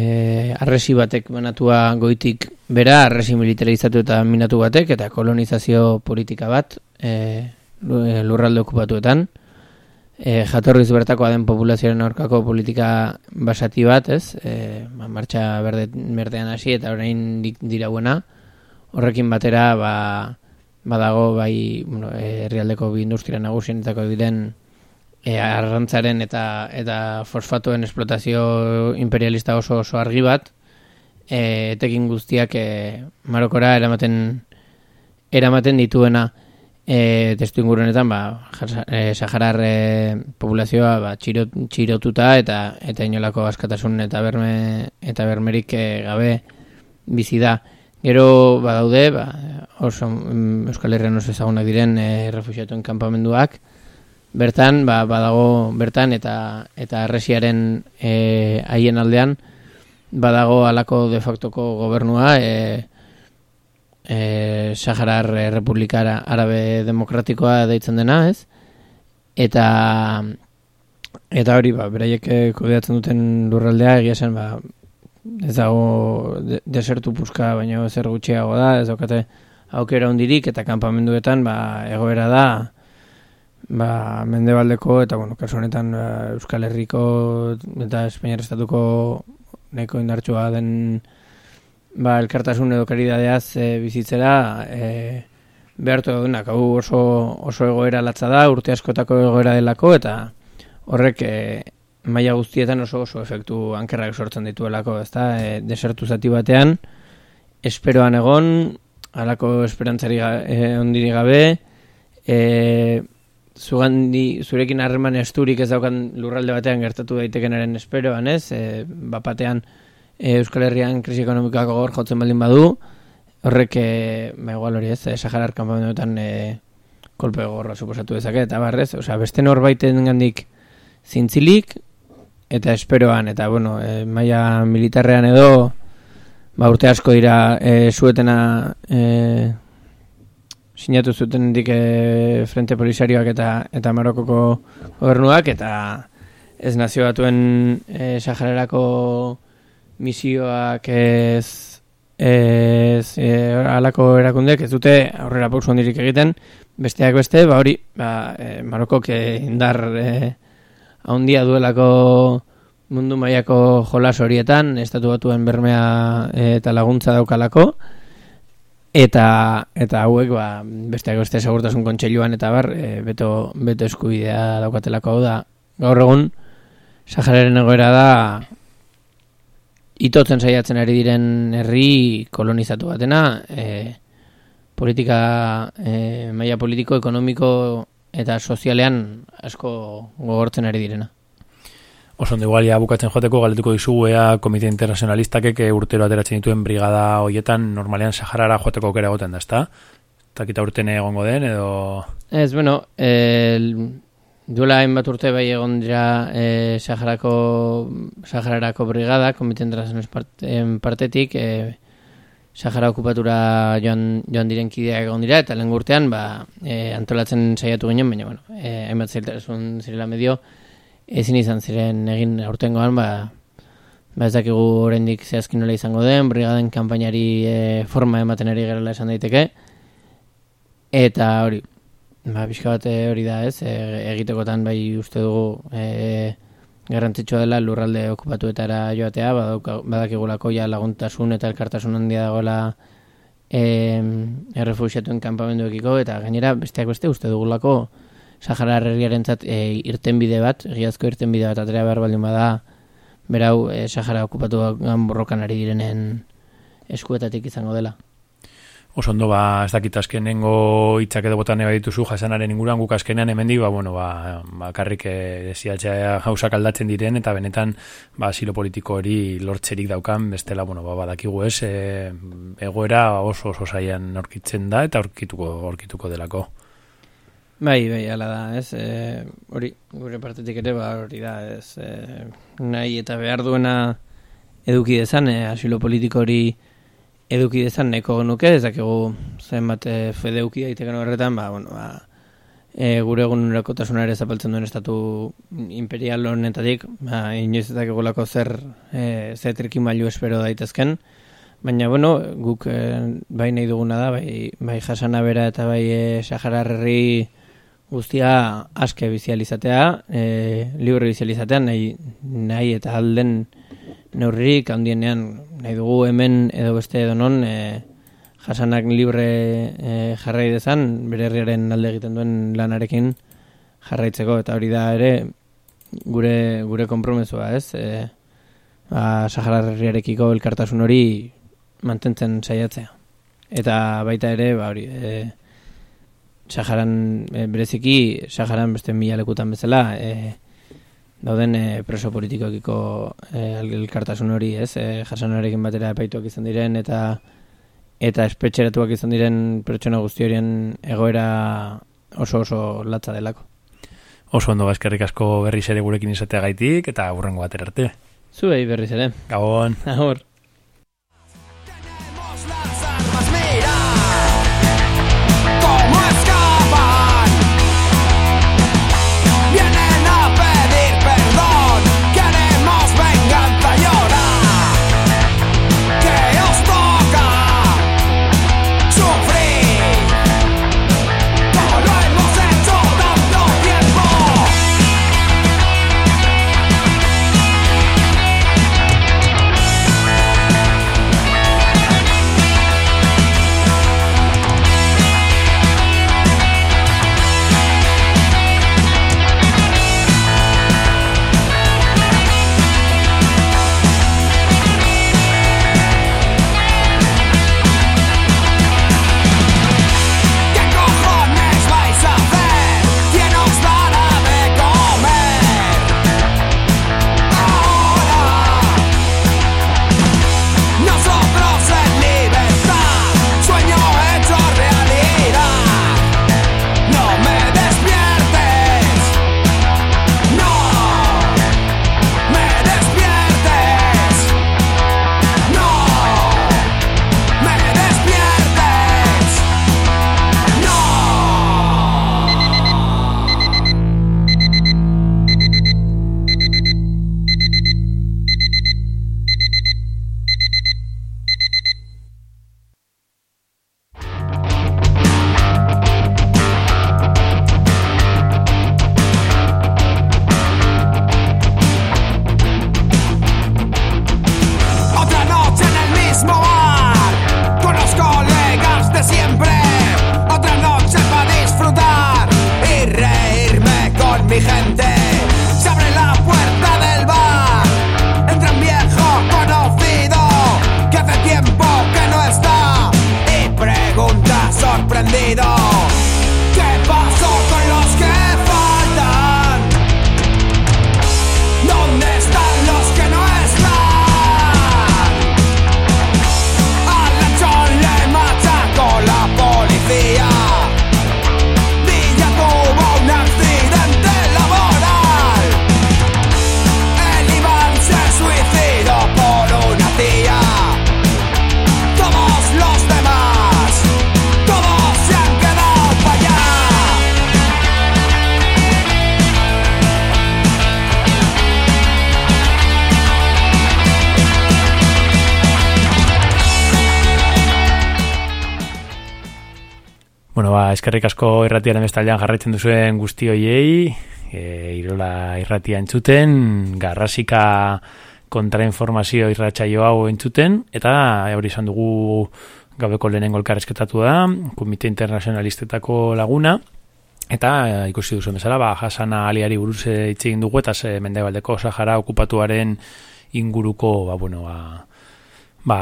arresi batek banatua goitik bera, arresi militarizatu eta minatu batek, eta kolonizazio politika bat e, lurralde okupatuetan. E, jatorriz bertakoa den populazioaren aurkako politika basati bat, ez? E, ba, martxa berde, berdean hasi eta orain dirauena. Horrekin batera, ba, badago bai bueno, herrialdeko bi industria nagusienetako diren e, arrantzaren eta eta fosfatoen esplotazio imperialista oso oso argi bat. E, etekin guztiak e, Marokora eramaten eramaten dituena. E, testu ingurunetan ba, e, Saharar e, populazioa ba, txiro, txirotuta eta eta inolako askatasun eta berme eta bermerik e, gabe bizi da. Gero badaude, ba, oso mm, Euskal Herrian oso ezagunak diren e, refugiatuen kanpamenduak, bertan ba, badago bertan eta eta Arresiaren e, haien aldean badago alako de factoko gobernua e, e, Saharar Republika Arabe Demokratikoa deitzen dena, ez? Eta eta hori ba beraiek eh, kudeatzen duten lurraldea egia esan ba ez dago de, desertu puska baina zer gutxiago da, ez daukate aukera hondirik eta kanpamenduetan ba egoera da ba, mendebaldeko eta bueno, kasu honetan ba, Euskal Herriko eta Espainiar Estatuko nahiko indartsua den ba, elkartasun edo karidadeaz e, bizitzera e, behartu daudenak, hau oso, oso egoera latza da, urte askotako egoera delako eta horrek e, maila guztietan oso oso efektu ankerrak sortzen dituelako, ezta? E, desertu zati batean, esperoan egon, halako esperantzari ga, e, ondiri gabe, e, zugandi, zurekin harreman esturik ez daukan lurralde batean gertatu daitekenaren esperoan, ez? E, bapatean e, Euskal Herrian krisi ekonomikoak gogor jotzen baldin badu, horrek, e, ba igual hori ez, e, Saharar kanpamenduetan e, kolpe gogorra suposatu dezake, eta barrez, osea, beste norbaiten gandik zintzilik, eta esperoan, eta bueno, e, maila militarrean edo, ba urte asko dira e, suetena e, sinatu zuten dik e, Frente Polisarioak eta eta Marokoko gobernuak eta ez nazio batuen e, Sahararako misioak ez ez e, alako erakundek ez dute aurrera pauso handirik egiten. Besteak beste ba hori ba, e, Marokok indar e, handia duelako mundu mailako jolas horietan estatu batuen bermea e, eta laguntza daukalako eta eta hauek ba, besteak beste segurtasun kontseiluan eta bar e, beto, beto eskubidea daukatelako hau da gaur egun Sahararen egoera da itotzen saiatzen ari diren herri kolonizatu batena e, politika e, maila politiko, ekonomiko eta sozialean asko gogortzen ari direna. Oso ondo igual, ja, bukatzen joteko galdetuko dizugu ea komite internazionalistakek urtero ateratzen dituen brigada hoietan normalean Saharara joateko aukera egoten da, ezta? Takita urten egongo den edo... Ez, bueno, el, duela hainbat urte bai egon dira e, Saharako, Sahararako brigada, komite internazionalen partetik, e, Sahara okupatura joan, joan diren kideak egon dira, eta lehen urtean ba, e, antolatzen saiatu ginen, baina, bueno, e, hainbat zailtasun zirela medio, ezin izan ziren egin aurtengoan, ba, ba ez dakigu oraindik zehazki nola izango den, brigaden kanpainari e, forma ematen ari gerela esan daiteke, eta hori, ba, pixka bat eh, hori da ez, e, egitekotan bai uste dugu e, garrantzitsua dela lurralde okupatuetara joatea, badakigulako ja laguntasun eta elkartasun handia dagoela e, errefuxiatuen kanpamenduekiko, eta gainera besteak beste uste dugulako Sahara herriarentzat e, irtenbide bat, egiazko irtenbide bat atera behar baldin bada, berau e, Sahara okupatuan borrokan ari direnen eskuetatik izango dela. Oso ondo, ba, ez dakit azkenengo hitzak edo botan eba dituzu jasanaren inguruan guk azkenean hemendik, ba, bueno, ba, bakarrik e, zialtzea gauzak aldatzen diren, eta benetan, ba, asilo politiko hori lortzerik daukan, bestela, bueno, ba, badakigu ez, e, egoera oso oso zaian aurkitzen da, eta aurkituko, aurkituko delako. Bai, bai, ala da, ez, e, hori, gure partetik ere, ba, hori da, ez, e, nahi eta behar duena eduki dezan, e, asilo politiko hori eduki dezan neko genuke, ez dakigu zenbat e, fede eduki daiteken horretan, ba, bueno, ba, e, gure egun ere zapaltzen duen estatu imperial honetatik, ba, inoiz ez dakigulako zer, e, zer trikin bailu espero daitezken, Baina, bueno, guk e, bai nahi duguna da, bai, bai jasana bera eta bai e, Sahara herri guztia aske bizializatea, e, libre bizializatea, nahi, nahi eta alden neurririk handienean nahi dugu hemen edo beste edo non e, jasanak libre e, jarrai dezan, bere herriaren alde egiten duen lanarekin jarraitzeko, eta hori da ere gure, gure konpromesua, ez? E, ba, Sahara elkartasun hori mantentzen saiatzea. Eta baita ere, ba, hori, e, Saharan, e, bereziki, Saharan beste mila lekutan bezala, e, dauden e, preso politikoekiko e, elkartasun hori, ez? E, jasanarekin batera epaituak izan diren, eta eta espetxeratuak izan diren pertsona guzti horien egoera oso oso latza delako. Oso ondo eskerrik asko berriz ere gurekin izateagaitik eta hurrengo batera arte. Zuei berriz ere. Gabon. Agur. Eskerrik asko irratiaren bestaldean jarraitzen duzuen guzti hoiei, e, irola irratia entzuten, garrasika kontrainformazio irratsaio hau entzuten, eta hori izan dugu gabeko lehenengo elkarrezketatu da, Komite Internacionalistetako laguna, eta e, ikusi duzu bezala, ba, jasana aliari buruz e, hitz egin dugu, eta ze mendebaldeko Sahara okupatuaren inguruko, ba, bueno, ba, ba,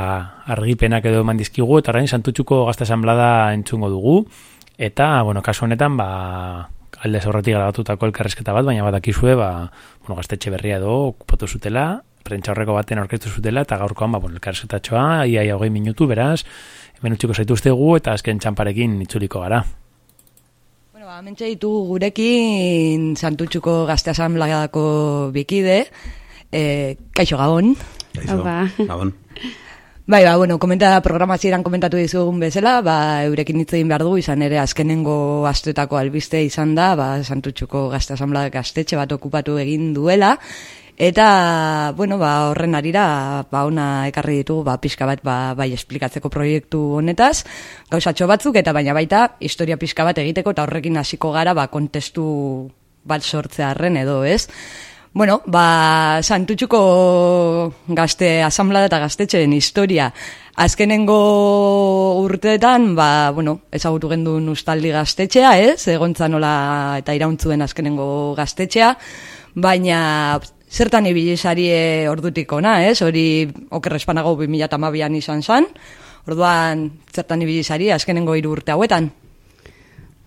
argipenak edo eman dizkigu, eta orain santutxuko gazte asamblada entzungo dugu, eta, bueno, kasu honetan, ba, alde zorratik grabatutako elkarrezketa bat, baina badakizue, ba, bueno, gaztetxe berria edo okupatu zutela, prentsa horreko baten aurkeztu zutela, eta gaurkoan, ba, bueno, elkarrezketatxoa, ia, ia, hogei minutu, beraz, hemen utxiko zaituztegu, eta azken txamparekin itzuliko gara. Bueno, ba, mentxe ditugu gurekin Santutxuko gazte asamblagako bikide, eh, kaixo gabon. Haupa. Gabon. Bai, ba, bueno, komenta programazieran komentatu dizugun bezala, ba, eurekin hitz egin behar dugu, izan ere azkenengo astuetako albiste izan da, ba, Santutxuko gazte asamblea gaztetxe bat okupatu egin duela, Eta, bueno, ba, horren arira, ba, ona ekarri ditugu, ba, pixka bat, ba, bai, esplikatzeko proiektu honetaz, gauzatxo batzuk, eta baina baita, historia pixka bat egiteko, eta horrekin hasiko gara, ba, kontestu bat sortzearren edo, ez? Bueno, ba, Santutxuko gazte asamblada eta gaztetxeen historia. Azkenengo urteetan, ba, bueno, ezagutu gendu ustaldi gaztetxea, ez? Egontza nola eta irauntzuen azkenengo gaztetxea. Baina, zertan ibili sarie ordutik ona, ez? Hori okerrespanago 2008an izan zan. Orduan, zertan ibili sarie azkenengo hiru urte hauetan.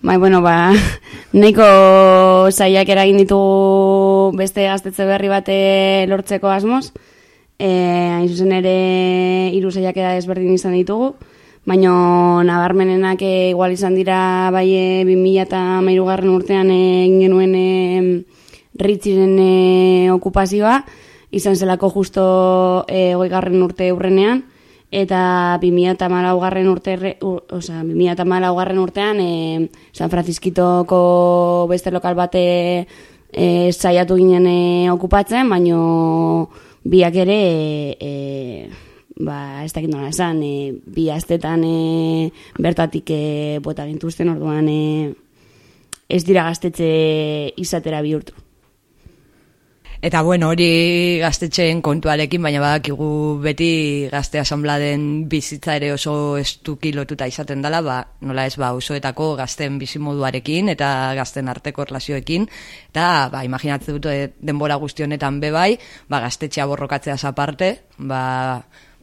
Bai, bueno, ba, nahiko zaiak eragin ditugu beste gaztetze berri bate lortzeko asmoz. E, hain zuzen ere hiru zaiak ezberdin izan ditugu. Baina nabarmenenak e, igual izan dira bai e, 2000 eta garren urtean egin genuen e, ritziren e, okupazioa. Izan zelako justo e, garren urte urrenean eta 2014 garren urte osea 2014 garren urtean e, San Francisquitoko beste lokal bate e, saiatu ginen e, okupatzen baino biak ere e, ba ez dakit nola esan e, bi astetan e, bertatik e, bota gintuzten orduan e, ez dira gaztetxe izatera bihurtu Eta bueno, hori gaztetxeen kontuarekin, baina badakigu beti gazte asanbladen bizitza ere oso estuki lotuta izaten dela, ba, nola ez ba, osoetako gazten bizimoduarekin eta gazten arteko erlazioekin, eta ba, imaginatzen dut denbora guztionetan bebai, ba, gaztetxea borrokatzea aparte, ba,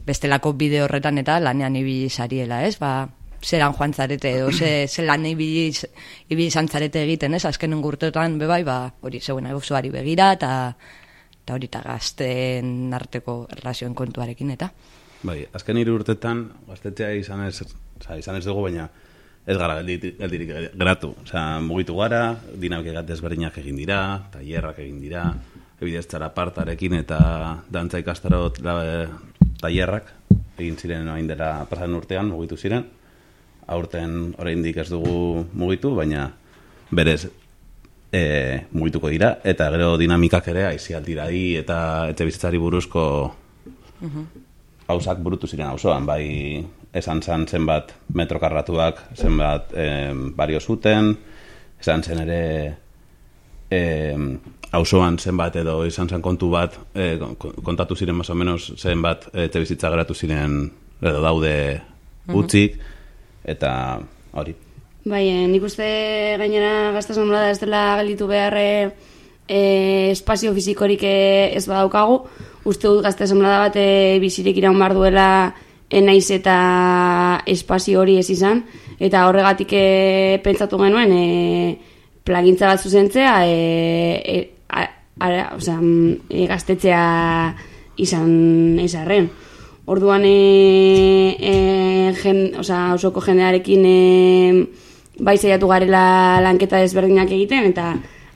bestelako bide horretan eta lanean ibili sariela, ez? Ba, zeran joan zarete, edo ze, ze lan ibili izan zarete egiten, ez, azkenen gurtetan, bebai, ba, hori zeuen egozuari begira, eta eta hori eta gazten arteko erlazioen kontuarekin, eta. Bai, azken hiru urtetan, gaztetzea izan ez, oza, izan ez dugu, baina ez gara geldirik geratu. Oza, mugitu gara, dinamika desberdinak egin dira, tailerrak egin dira, ebidez partarekin eta dantza ikastarot tailerrak egin ziren hain dela pasan urtean, mugitu ziren, aurten oraindik ez dugu mugitu, baina berez e, mugituko dira, eta gero dinamikak ere aizialdiradi eta etxe bizitzari buruzko hausak burutu ziren auzoan. Bai esan zan zenbat metrokarratuak, zenbat e, bario zuten, esan zen ere e, auzoan zenbat edo izan zen kontu bat e, kontatu ziren más o menos zenbat etxe bizitza geratu ziren edo daude utzik, eta hori. Bai, eh, nik uste gainera gaztasun da ez dela galitu behar eh, eh, espazio fizikorik eh, ez badaukagu. Uste dut gaztasun da bat eh, bizirik iraun bar duela enaiz eta espazio hori ez izan. Eta horregatik eh, pentsatu genuen eh, plagintza bat zuzentzea eh, eh, osea, e, gaztetzea izan izarren. Orduan e, e, gen, oza, osoko jendearekin e, bai zeiatu garela lanketa desberdinak egiten eta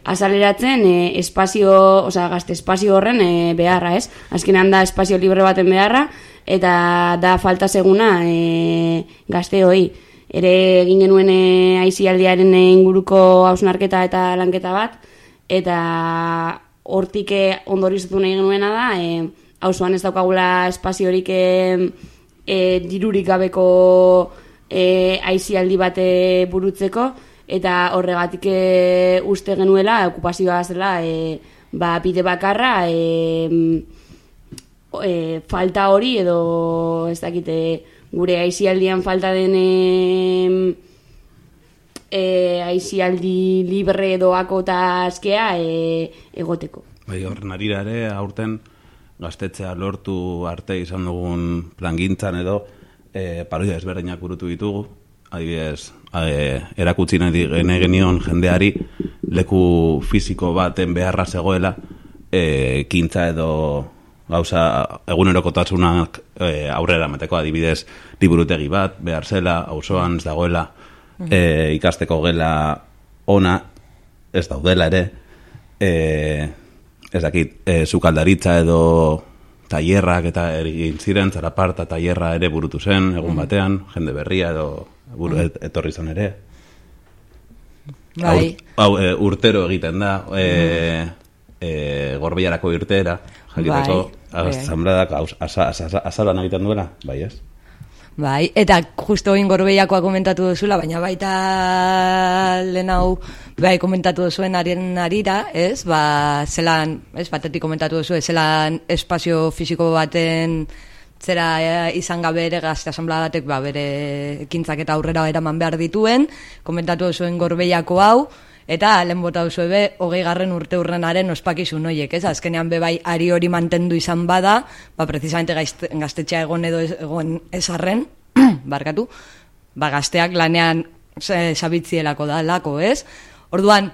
azaleratzen e, espazio, oza, gazte espazio horren e, beharra, ez? Azkenean da espazio libre baten beharra eta da falta seguna e, gazte hoi. Ere egin genuen e, aizialdiaren inguruko hausnarketa eta lanketa bat eta hortik ondorizatu nahi genuena da e, hausuan ez daukagula espaziorik e, e, dirurik gabeko e, aizialdi bate burutzeko, eta horregatik e, uste genuela, okupazioa zela, e, ba, bide bakarra, e, e, falta hori, edo ez dakite, gure aizialdian falta den e, e, aizialdi libre edoako eta azkea e, egoteko. Bai, horren arira ere, aurten, gaztetzea lortu arte izan dugun plangintzan edo e, parodia ezberdinak burutu ditugu. Adibidez, e, erakutsi nahi genion jendeari leku fisiko baten beharra zegoela e, kintza edo gauza egunerokotasunak e, aurrera meteko adibidez liburutegi bat behar zela, auzoan ez dagoela e, ikasteko gela ona ez daudela ere e, ez dakit, e, zukaldaritza edo tailerrak eta egin ziren, zaraparta tailerra ere burutu zen, egun batean, jende berria edo buru, et, etorri zen ere. Bai. Hau, e, urtero egiten da, e, e, gorbiarako irtera, jakiteko, bai. azambradak, azalan egiten duela, bai ez? Bai, eta justo oin gorbeiakoa komentatu duzula, baina baita lehen hau bai komentatu duzuen arien arira, ez? Ba, zelan, ez, batetik komentatu duzu, zelan espazio fisiko baten zera eh, izan gabe ere gazte asamblea ba, bere ekintzak eta aurrera eraman behar dituen, komentatu duzuen gorbeiako hau, eta lehen bota duzu ebe, hogei garren urte urrenaren ospakizu noiek, ez? Azkenean be bai ari hori mantendu izan bada, ba, precisamente gaztetxea egon edo ez- egon esarren, barkatu, ba, gazteak lanean sabitzielako da, lako, ez? Orduan,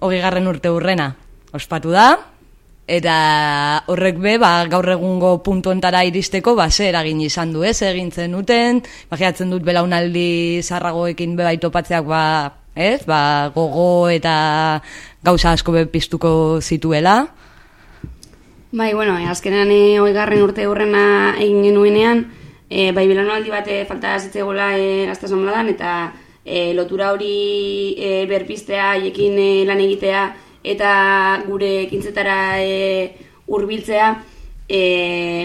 hogei garren urte urrena ospatu da, eta horrek be, ba, gaur egungo puntu ontara iristeko, ba, ze eragin izan du, ez, egin zenuten, imaginatzen dut belaunaldi zarragoekin be bai topatzeak, ba, ez, ba, gogo eta gauza asko be piztuko zituela. Bai, bueno, eh, azkenean e, garren urte hurrena egin genuenean, e, bai belaunaldi bat e, falta zitzegoela e, gazta asamladan, eta e, lotura hori e, berpistea, haiekin e, lan egitea, eta gure ekintzetara e, hurbiltzea e,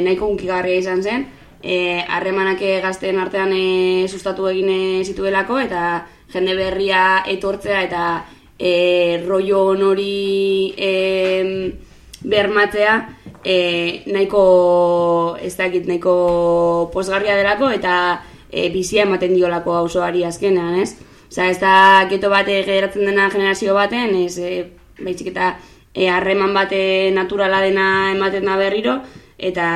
nahiko unkigarria izan zen. E, harremanak e, gazteen artean e, sustatu egin e, zituelako, eta jende berria etortzea, eta e, rollo hori e, bermatzea e, nahiko ez dakit nahiko posgarria delako eta e, bizia ematen diolako auzoari azkenean, ez? Osea, ez da keto bate geratzen dena generazio baten, ez e, baizik eta e, harreman bate naturala dena ematen da berriro eta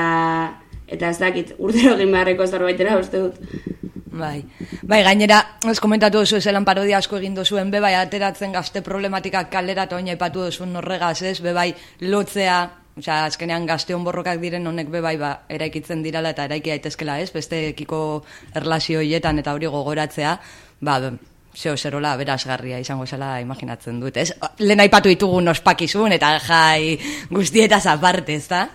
eta ez dakit urtero egin beharreko zerbaitera uste dut. Bai. bai, gainera, ez komentatu duzu zelan parodia asko egin duzuen, be bai, ateratzen gazte problematikak kalera eta oina ipatu duzun horregaz, ez, be bai, lotzea, osea, azkenean gazte borrokak diren honek be bai, ba, eraikitzen dirala eta eraiki daitezkela, ez, beste ekiko erlazio hietan eta hori gogoratzea, ba, zeo zerola berazgarria izango zela imaginatzen dut, ez? Lehen aipatu ditugun ospakizun eta jai guztietaz aparte, ez da?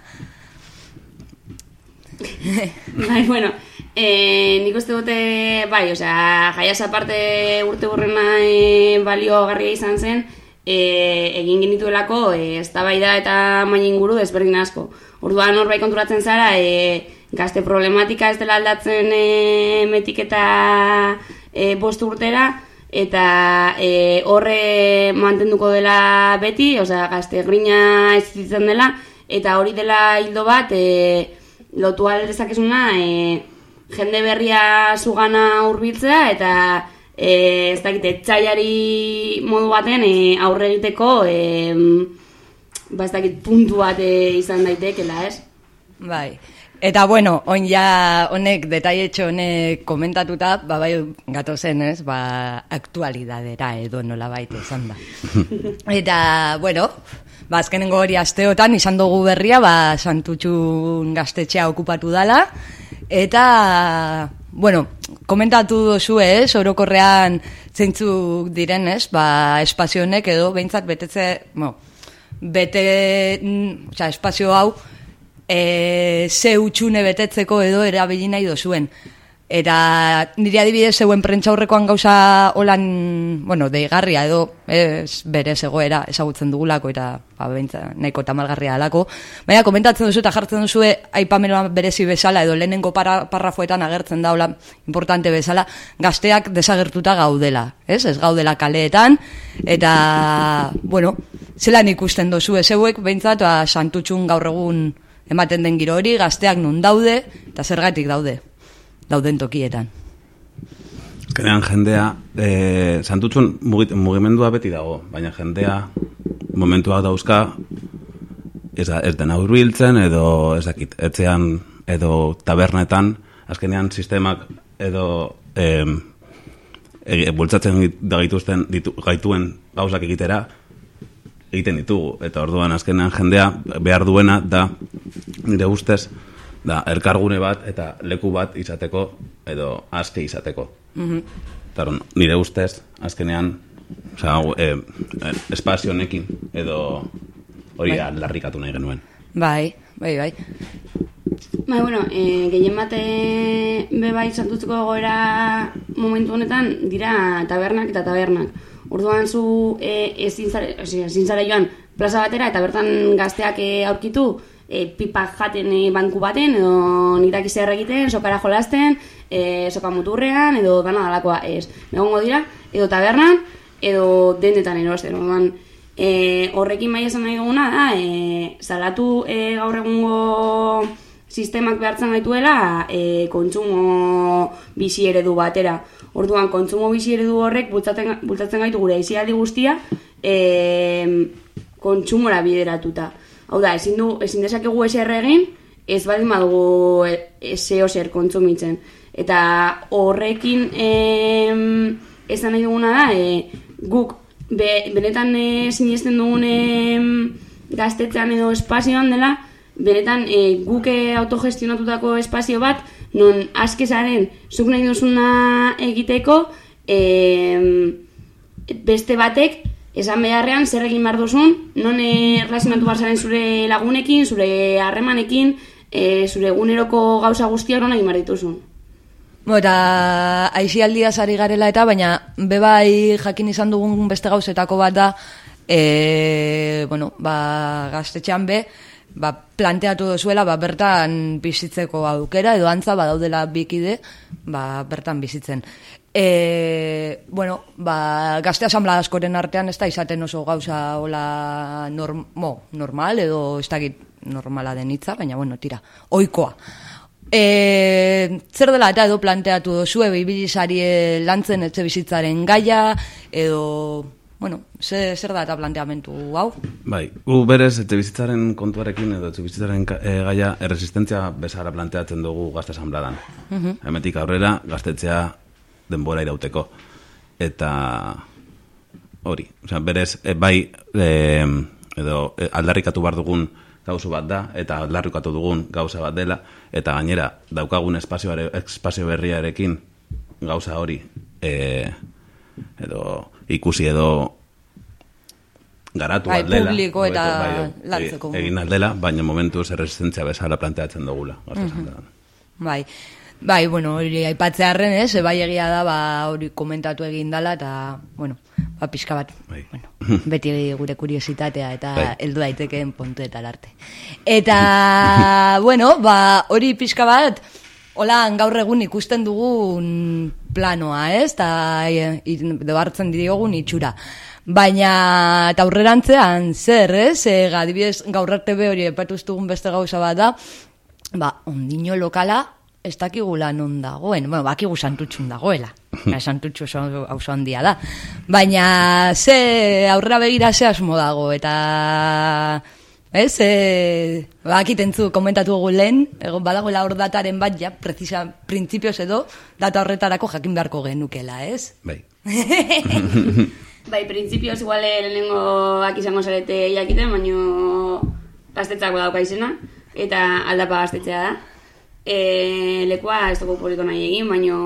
bai, bueno, eh, nik uste dute, bai, osea, jaiaz aparte urte burrena e, balio garria izan zen, e, egin genituelako e, eztabaida eta main inguru desberdin asko. Orduan hor bai konturatzen zara, e, gazte problematika ez dela aldatzen e, metik eta e, bost urtera, eta e, horre mantenduko dela beti, osea, gazte grina ez dela, eta hori dela hildo bat, e, lotu dezakezuna e, jende berria zugana hurbiltzea eta e, ez dakite, txaiari modu baten e, aurre egiteko e, ba ez dakit puntu bat e, izan daitekela, ez? Bai. Eta bueno, on ja honek detaietxo honek komentatuta, ba bai gatozen, ez? Ba aktualidadera edo nolabait izan da. Eta bueno, ba azkenengo hori asteotan izan dugu berria, ba Santutxun gaztetxea okupatu dala eta bueno, komentatu duzu ez, orokorrean zeintzuk diren, ez? Ba espazio honek edo beintzat betetze, bueno, bete, mm, osea, espazio hau e, ze utxune betetzeko edo erabili nahi dozuen. Eta nire adibidez zeuen prentza aurrekoan gauza holan, bueno, deigarria edo ez bere zegoera ezagutzen dugulako eta ba, beintza, nahiko tamalgarria alako. Baina komentatzen duzu eta jartzen duzu aipamena berezi bezala edo lehenengo para, parrafoetan agertzen da hola importante bezala gazteak desagertuta gaudela, ez? Ez gaudela kaleetan eta, bueno, zelan ikusten duzu zeuek behintzat ba, santutxun gaur egun ematen den giro hori, gazteak nun daude eta zergatik daude dauden tokietan. Kenean jendea, e, santutxun mugit- mugimendua beti dago, baina jendea momentuak dauzka ez, da- ez dena hurbiltzen edo ez dakit, etzean edo tabernetan, azkenean sistemak edo e, e, bultzatzen git- da gaituzten ditu, gaituen gauzak egitera egiten ditugu eta orduan azkenean jendea behar duena da nire ustez da elkargune bat eta leku bat izateko edo aske izateko. Eta orduan, nire ustez azkenean hau, e, e, espazio honekin edo hori Bai. aldarrikatu nahi genuen. Bai, bai, bai. Bai, bueno, e, gehien bate be bai santutzeko egoera momentu honetan dira tabernak eta tabernak. Orduan zu e, ezin zare, ezin zara joan plaza batera eta bertan gazteak e, aurkitu e, pipak jaten e, banku baten, edo nik dakiz zer egiten, sokara jolasten, e, soka muturrean, edo dana dalakoa ez. Egongo dira, edo tabernan, edo dendetan erosten. Orduan, e, horrekin bai esan nahi duguna da, e, salatu e, gaur egungo sistemak behartzen gaituela e, kontsumo bizi eredu batera. Orduan, kontsumo bizi eredu horrek bultzatzen, bultzatzen gaitu gure aizialdi guztia e, kontsumora bideratuta. Hau da, ezin, du, ezin dezakegu eser egin, ez baldin badugu e, zeo zer kontsumitzen. Eta horrekin em, esan nahi duguna da, e, guk be, benetan e, sinesten dugun em, gaztetzean edo espazioan dela, benetan e, guk e, autogestionatutako espazio bat, non askezaren zuk nahi duzuna egiteko, em, beste batek esan beharrean zer egin behar duzun, non eh, erlazionatu behar zaren zure lagunekin, zure harremanekin, e, zure eguneroko gauza guztiak non egin behar dituzun. Bo, eta aizialdia sari garela eta, baina bebai jakin izan dugun beste gauzetako bat da, e, bueno, ba, gaztetxean be, ba, planteatu duzuela, ba, bertan bizitzeko aukera, edo antza, ba, daudela bikide, ba, bertan bizitzen. E, bueno, ba, gazte asamblea askoren artean ez da izaten oso gauza hola norm, mo, normal edo ez dakit normala den hitza, baina bueno, tira, oikoa. E, zer dela eta edo planteatu dozue, bibilizari lantzen etxe bizitzaren gaia, edo, bueno, ze, zer da eta planteamentu hau? Bai, gu berez etxe bizitzaren kontuarekin edo etxe bizitzaren e, gaia erresistentzia bezala planteatzen dugu gazte asambladan. Mhm. Hemetik aurrera, gaztetzea denbora irauteko. Eta hori, osea, berez, e, bai, e, edo e, aldarrikatu bar dugun gauza bat da, eta aldarrikatu dugun gauza bat dela, eta gainera, daukagun espazioare, espazio berriarekin gauza hori, e, edo ikusi edo garatu Bai, aldela. publiko eta hobeto, lantzeko. e- Egin aldela, baina momentuz erresistentzia bezala planteatzen dugula. Mhm. asamblean. Bai, bai, bueno, hori aipatzearren, ez, bai egia da, ba, hori komentatu egin dala, eta, bueno, ba, pixka bat, bueno, beti gure kuriositatea eta Bai. heldu daitekeen puntuetar arte. Eta, bueno, ba, hori pixka bat, hola, gaur egun ikusten dugun planoa, ez, eta e, edo hartzen diogun itxura. Baina, eta aurrerantzean, zer, ez, e, adibidez, gaur arte be hori epatuz dugun beste gauza bat da, ba, ondino lokala, ez dakigula non dagoen, bueno, bakigu santutxun dagoela, santutxu oso handia da, baina ze aurrera begira ze asmo dago, eta ez, e, bakitentzu komentatu dugu lehen, egon badagoela hor dataren bat, ja, precisa, printzipioz edo, data horretarako jakin beharko genukela, ez? Bai. Bai, printzipioz igual lehenengo bak izango zarete jakiten, baino gaztetzako dauka izena, eta aldapa gaztetzea da. E, lekua ez dugu publiko nahi egin, baino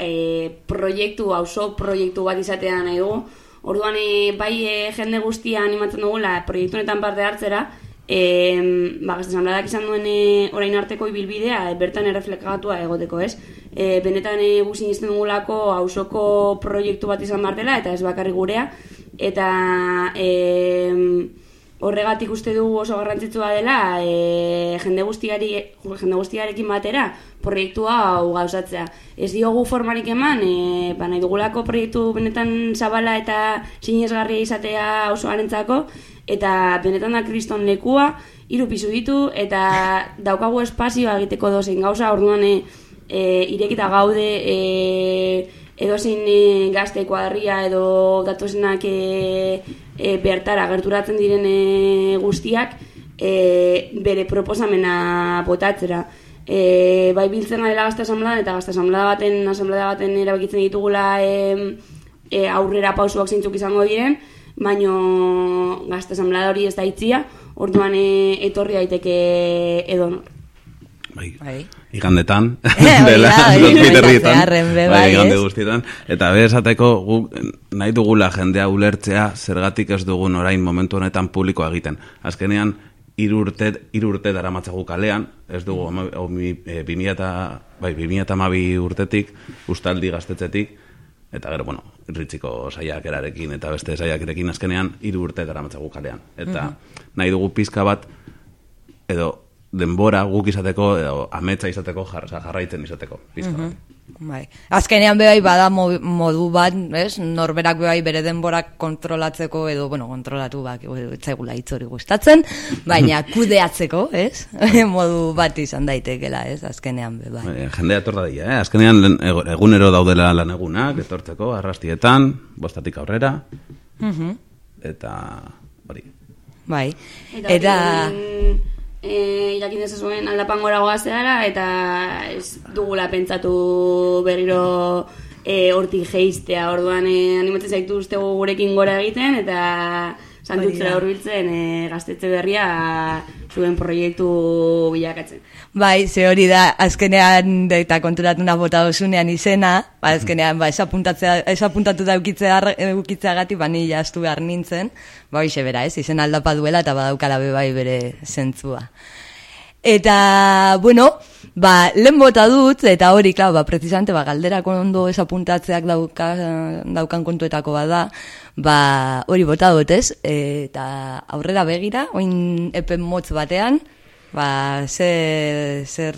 e, proiektu, auzo proiektu bat izatea nahi dugu. Orduan, e, bai e, jende guztia animatzen dugula proiektu honetan parte hartzera, e, ba, gazte zanbladak izan duen e, orain arteko ibilbidea e, bertan erreflekatua egoteko, ez? E, benetan e, guzin izten dugulako hausoko proiektu bat izan bartela, eta ez bakarrik gurea, eta e, horregatik uste dugu oso garrantzitsua dela e, jende, guztiari, jende guztiarekin batera proiektu hau gauzatzea. Ez diogu formarik eman, e, ba, nahi dugulako proiektu benetan zabala eta sinesgarria izatea osoarentzako, eta benetan da kriston lekua, hiru pisu ditu, eta daukagu espazioa egiteko dozein gauza, orduan e, e, irekita gaude e, edozein e, gazte kuadria edo datozenak e, e, bertara gerturatzen diren e, guztiak e, bere proposamena botatzera. E, bai biltzen garela gazte asamblean eta gazte asamblea baten, asamblea baten erabakitzen ditugula e, e, aurrera pausuak zeintzuk izango diren, baino gazte asamblea hori ez da itzia, orduan e, etorri daiteke edonor. Bai. Bai. Igandetan, dela, bai, bai, igande guztietan, eta be esateko guk nahi dugula jendea ulertzea zergatik ez dugun orain momentu honetan publikoa egiten. Azkenean, hiru urte, hiru urte dara matzagu kalean, ez dugu, ama- o, mi, e, 2000 eta, bai, 2012 urtetik, ustaldi gaztetzetik, eta gero, bueno, irritziko saiakerarekin eta beste saiakerekin azkenean hiru urte dara matzagu kalean. Eta nahi dugu pizka bat edo denbora guk izateko, edo ametsa izateko, jar, oza, jarraitzen izateko. pizka bat. Bai. Azkenean bebai bada mo- modu bat, ez? Norberak bebai bere denborak kontrolatzeko edo, bueno, kontrolatu bak, etzaigula hitz hori gustatzen, baina kudeatzeko, ez? modu bat izan daitekela, ez? Azkenean bebai. Eh, jendea etor dadila, eh? Azkenean len- egunero daudela lan egunak, etortzeko, arrastietan, bostatik aurrera, Mhm. eta hori. Bai. Eta, Eta, e, jakin dezazuen aldapan gora goazeara, eta ez dugula pentsatu berriro e, hortik geistea, orduan e, animatzen zaitu ustegu gurekin gora egiten, eta santutzera hurbiltzen e, gaztetxe berria zuen proiektu bilakatzen. bai, ze hori da, azkenean, eta konturatuna bota dozunean izena, ba, azkenean, ba, esapuntatu da eukitzea, eukitzeagatik, ba, ni jaztu behar nintzen, ba, hoxe bera, ez, izen aldapa duela, eta badaukala be bai bere zentzua. Eta, bueno, ba, lehen bota dut, eta hori, klar, ba, precisamente, ba, galderak ondo esapuntatzeak dauka, daukan kontuetako bada, ba, hori bota dut, ez? Eta aurrera begira, oin epen motz batean, ba, zer, zer,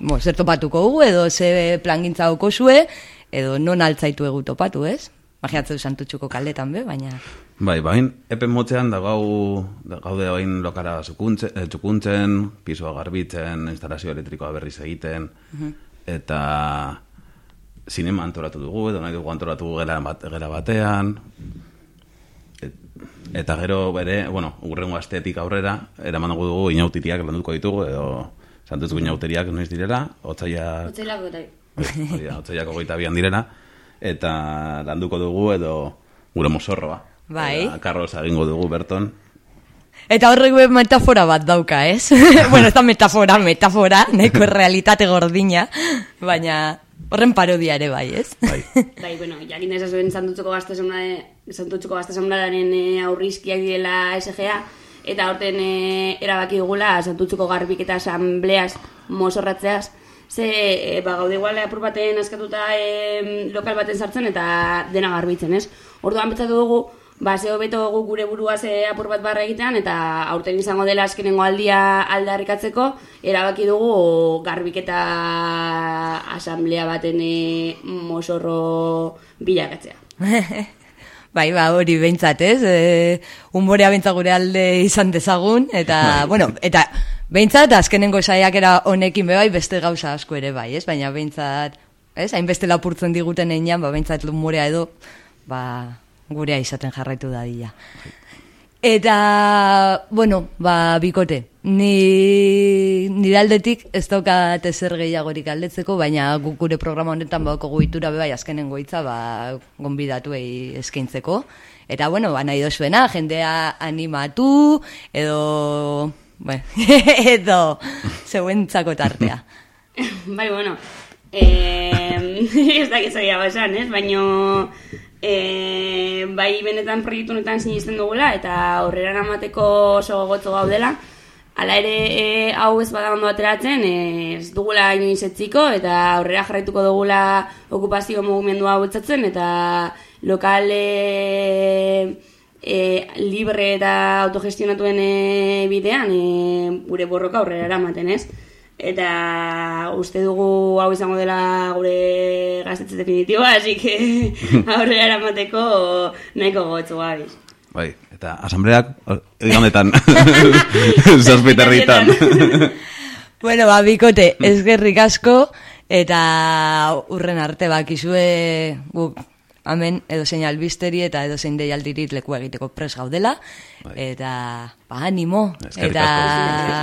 bo, zer topatuko gu, edo ze plangintza zue, edo non altzaitu egu topatu, ez? Magiatzeu santutxuko kaletan be, baina... Bai, bain, epen motzean da gau, da gaude bain lokara zukuntze, eh, txukuntzen, pisoa garbitzen, instalazio elektrikoa berriz egiten, eta sinema antolatu dugu, edo nahi dugu antolatu gela, bat, gela batean, Et, eta gero bere, bueno, urrengo astetik aurrera, eraman dugu inautiriak landuko ditugu, edo santuzko inauteriak noiz direla, otzaia hori da, otsaiak hogeita bian direla, eta landuko dugu edo gure mozorroa. Bai. Eta karroza egingo dugu berton. Eta horrek be metafora bat dauka, ez? bueno, ez da metafora, metafora, nahiko realitate gordina, baina horren parodia ere bai, ez? Bai. Bai, bueno, jakin dezazuen santutzuko gazte santutzuko gazte asamladaren e, aurrizkiak direla SGA, eta horten e, erabaki dugula santutzuko garbik eta asambleaz mozorratzeaz, ze e, ba, gaude igual apur baten askatuta e, lokal baten sartzen eta dena garbitzen, ez? Orduan betzatu dugu, ba, ze hobeto gu gure burua ze apur bat barra egitean, eta aurten izango dela azkenengo aldia aldarrikatzeko, erabaki dugu garbiketa asamblea baten e, mosorro bilakatzea. bai, ba, hori behintzat, ez? E, humorea behintzat gure alde izan dezagun, eta, bueno, eta behintzat azkenengo saiakera honekin be bai beste gauza asko ere bai, ez? Baina behintzat, ez? Hainbeste lapurtzen diguten einan, ba, behintzat humorea edo, ba, gurea izaten jarraitu dadila. Eta, bueno, ba, bikote, ni, nire aldetik ez daukat ezer gehiagorik aldetzeko, baina gure programa honetan bauko guitura bebai azkenen goitza, ba, gonbidatuei eskaintzeko. Eta, bueno, ba, nahi dozuena, jendea animatu, edo, bueno, edo, zeuentzako tartea. bai, bueno, eh, ez dakit zaila esan, ez? Baina, eh, bai benetan proiektu honetan sinisten dugula, eta aurrera namateko oso gogotzo gaudela. Hala ere, e, hau ez bada ondo ateratzen, e, ez dugula inoiz etziko, eta aurrera jarraituko dugula okupazio mugimendua bultzatzen, eta lokal e, e, libre eta autogestionatuen e, bidean e, gure borroka aurrera eramaten, ez? Eta uste dugu hau izango dela gure gaztetze definitiboa, así que aurrera eramateko nahiko gotzu gabiz. Bai, eta asambleak eganetan, zazpiterritan. Bueno, ba, bikote, esgerrik asko, eta urren arte bakizue guk hemen edo zein albisteri eta edo zein deialdirit leku egiteko pres gaudela, eta ba, animo, Eskerrik eta,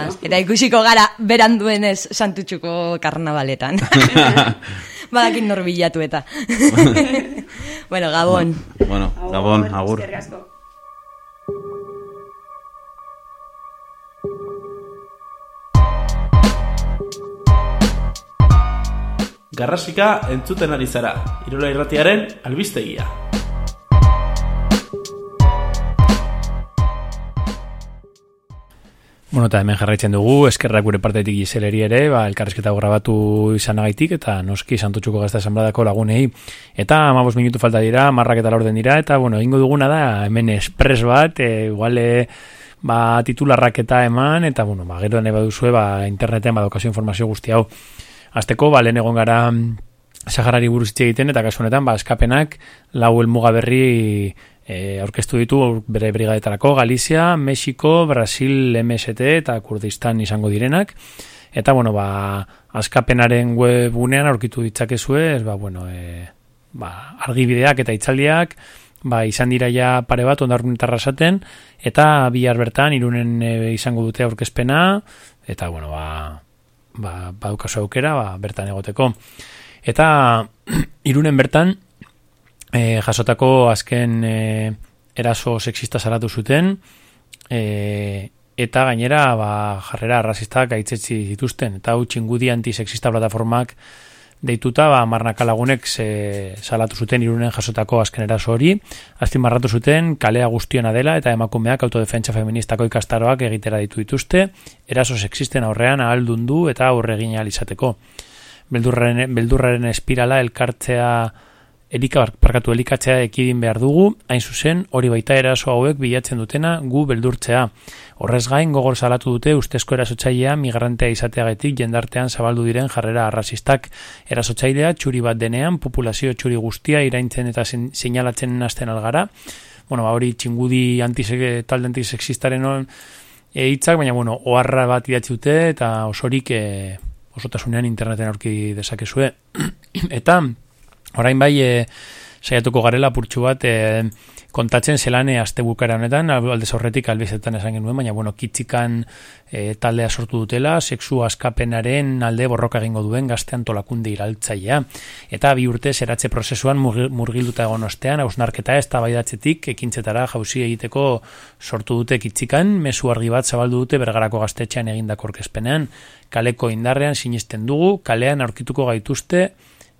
asko. eta ikusiko gara beranduenez santutxuko karnabaletan. Badakin nor bilatu eta. bueno, Gabon. bueno, Gabon, agur. Garrasika entzuten ari zara, Irola Irratiaren albistegia. Bueno, eta hemen jarraitzen dugu, eskerrak gure partetik gizeleri ere, ba, elkarrezketa grabatu izanagaitik, eta noski santutxuko gazta esanbladako lagunei. Eta amabos minutu falta dira, marrak eta laurden dira, eta bueno, ingo duguna da, hemen espres bat, e, igual, e, ba, titularrak eta eman, eta bueno, ba, gero dene baduzue, ba, interneten badokazio informazio guzti hau. Azteko, ba, lehen egon gara Saharari buruz hitz egiten, eta kasuanetan, ba, eskapenak, lau elmuga berri e, aurkeztu ditu bere brigadetarako Galizia, Mexiko, Brasil, MST eta Kurdistan izango direnak. Eta, bueno, ba, askapenaren webunean aurkitu ditzakezue, ez, ba, bueno, e, ba, argibideak eta itzaldiak, ba, izan dira ja pare bat ondarrunetarra esaten, eta bihar bertan irunen e, izango dute aurkezpena, eta, bueno, ba, ba, badukazu aukera, ba, bertan egoteko. Eta irunen bertan, e, jasotako azken e, eraso sexista salatu zuten e, eta gainera ba, jarrera arrazistak gaitzetzi dituzten eta hau txingudi antisexista plataformak deituta ba, marnaka lagunek salatu zuten irunen jasotako azken eraso hori. Azti marratu zuten kalea guztiona dela eta emakumeak autodefentsa feministako ikastaroak egitera ditu dituzte. Eraso sexisten aurrean ahaldundu eta aurregin alizateko beldurraren, beldurraren espirala elkartzea Erika parkatu elikatzea ekidin behar dugu, hain zuzen hori baita eraso hauek bilatzen dutena gu beldurtzea. Horrez gain gogor salatu dute ustezko erasotzailea migrantea izateagetik jendartean zabaldu diren jarrera arrazistak erasotzailea txuri bat denean populazio txuri guztia iraintzen eta seinalatzen hasten algara. Bueno, ba, hori txingudi talde antisexistaren e, hitzak, baina bueno, oharra bat idatzi dute eta osorik e, osotasunean interneten aurki dezakezue. eta Orain bai, e, saiatuko garela purtsu bat e, kontatzen zelane aste bukara honetan, alde horretik albizetan esan genuen, baina bueno, kitzikan e, taldea sortu dutela, sexu askapenaren alde borroka egingo duen gazte antolakunde iraltzaia. Eta bi urte zeratze prozesuan murgilduta egon ostean, hausnarketa ez tabaidatzetik ekintzetara jauzi egiteko sortu dute kitzikan, mesu argi bat zabaldu dute bergarako gaztetxean egindako orkezpenean, kaleko indarrean sinisten dugu, kalean aurkituko gaituzte,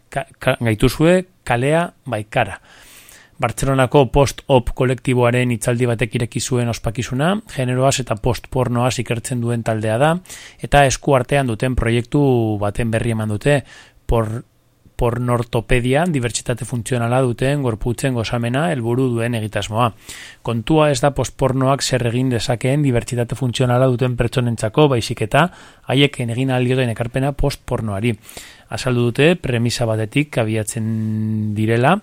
ka, gaituzue kalea baikara. Bartzelonako post-op kolektiboaren itzaldi batek ireki zuen ospakizuna, generoaz eta post-pornoaz ikertzen duen taldea da, eta esku artean duten proiektu baten berri eman dute, por, pornortopedia, dibertsitate funtzionala duten gorputzen gozamena helburu duen egitasmoa. Kontua ez da postpornoak zer egin dezakeen dibertsitate funtzionala duten pertsonentzako baizik eta haieken egin aldioen ekarpena postpornoari azaldu dute premisa batetik abiatzen direla,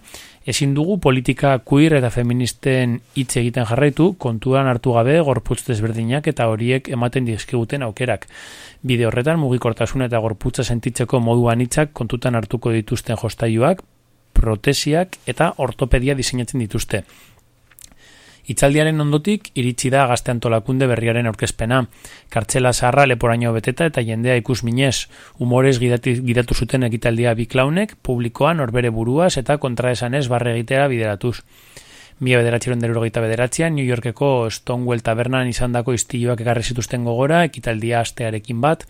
ezin dugu politika queer eta feministen hitz egiten jarraitu, kontuan hartu gabe gorputz desberdinak eta horiek ematen dizkiguten aukerak. Bide horretan mugikortasun eta gorputza sentitzeko moduan hitzak kontutan hartuko dituzten jostailuak, protesiak eta ortopedia diseinatzen dituzte. Itzaldiaren ondotik iritsi da gazte antolakunde berriaren aurkezpena. Kartzela zaharra leporaino beteta eta jendea ikus minez. Humorez gidatu zuten ekitaldia bi klaunek, publikoan orbere buruaz eta kontraesanez barre egitera bideratuz. Mila bederatxiron deruro bederatzean, New Yorkeko Stonewall tabernan izan dako iztilloak ekarri zituzten gogora, ekitaldia astearekin bat,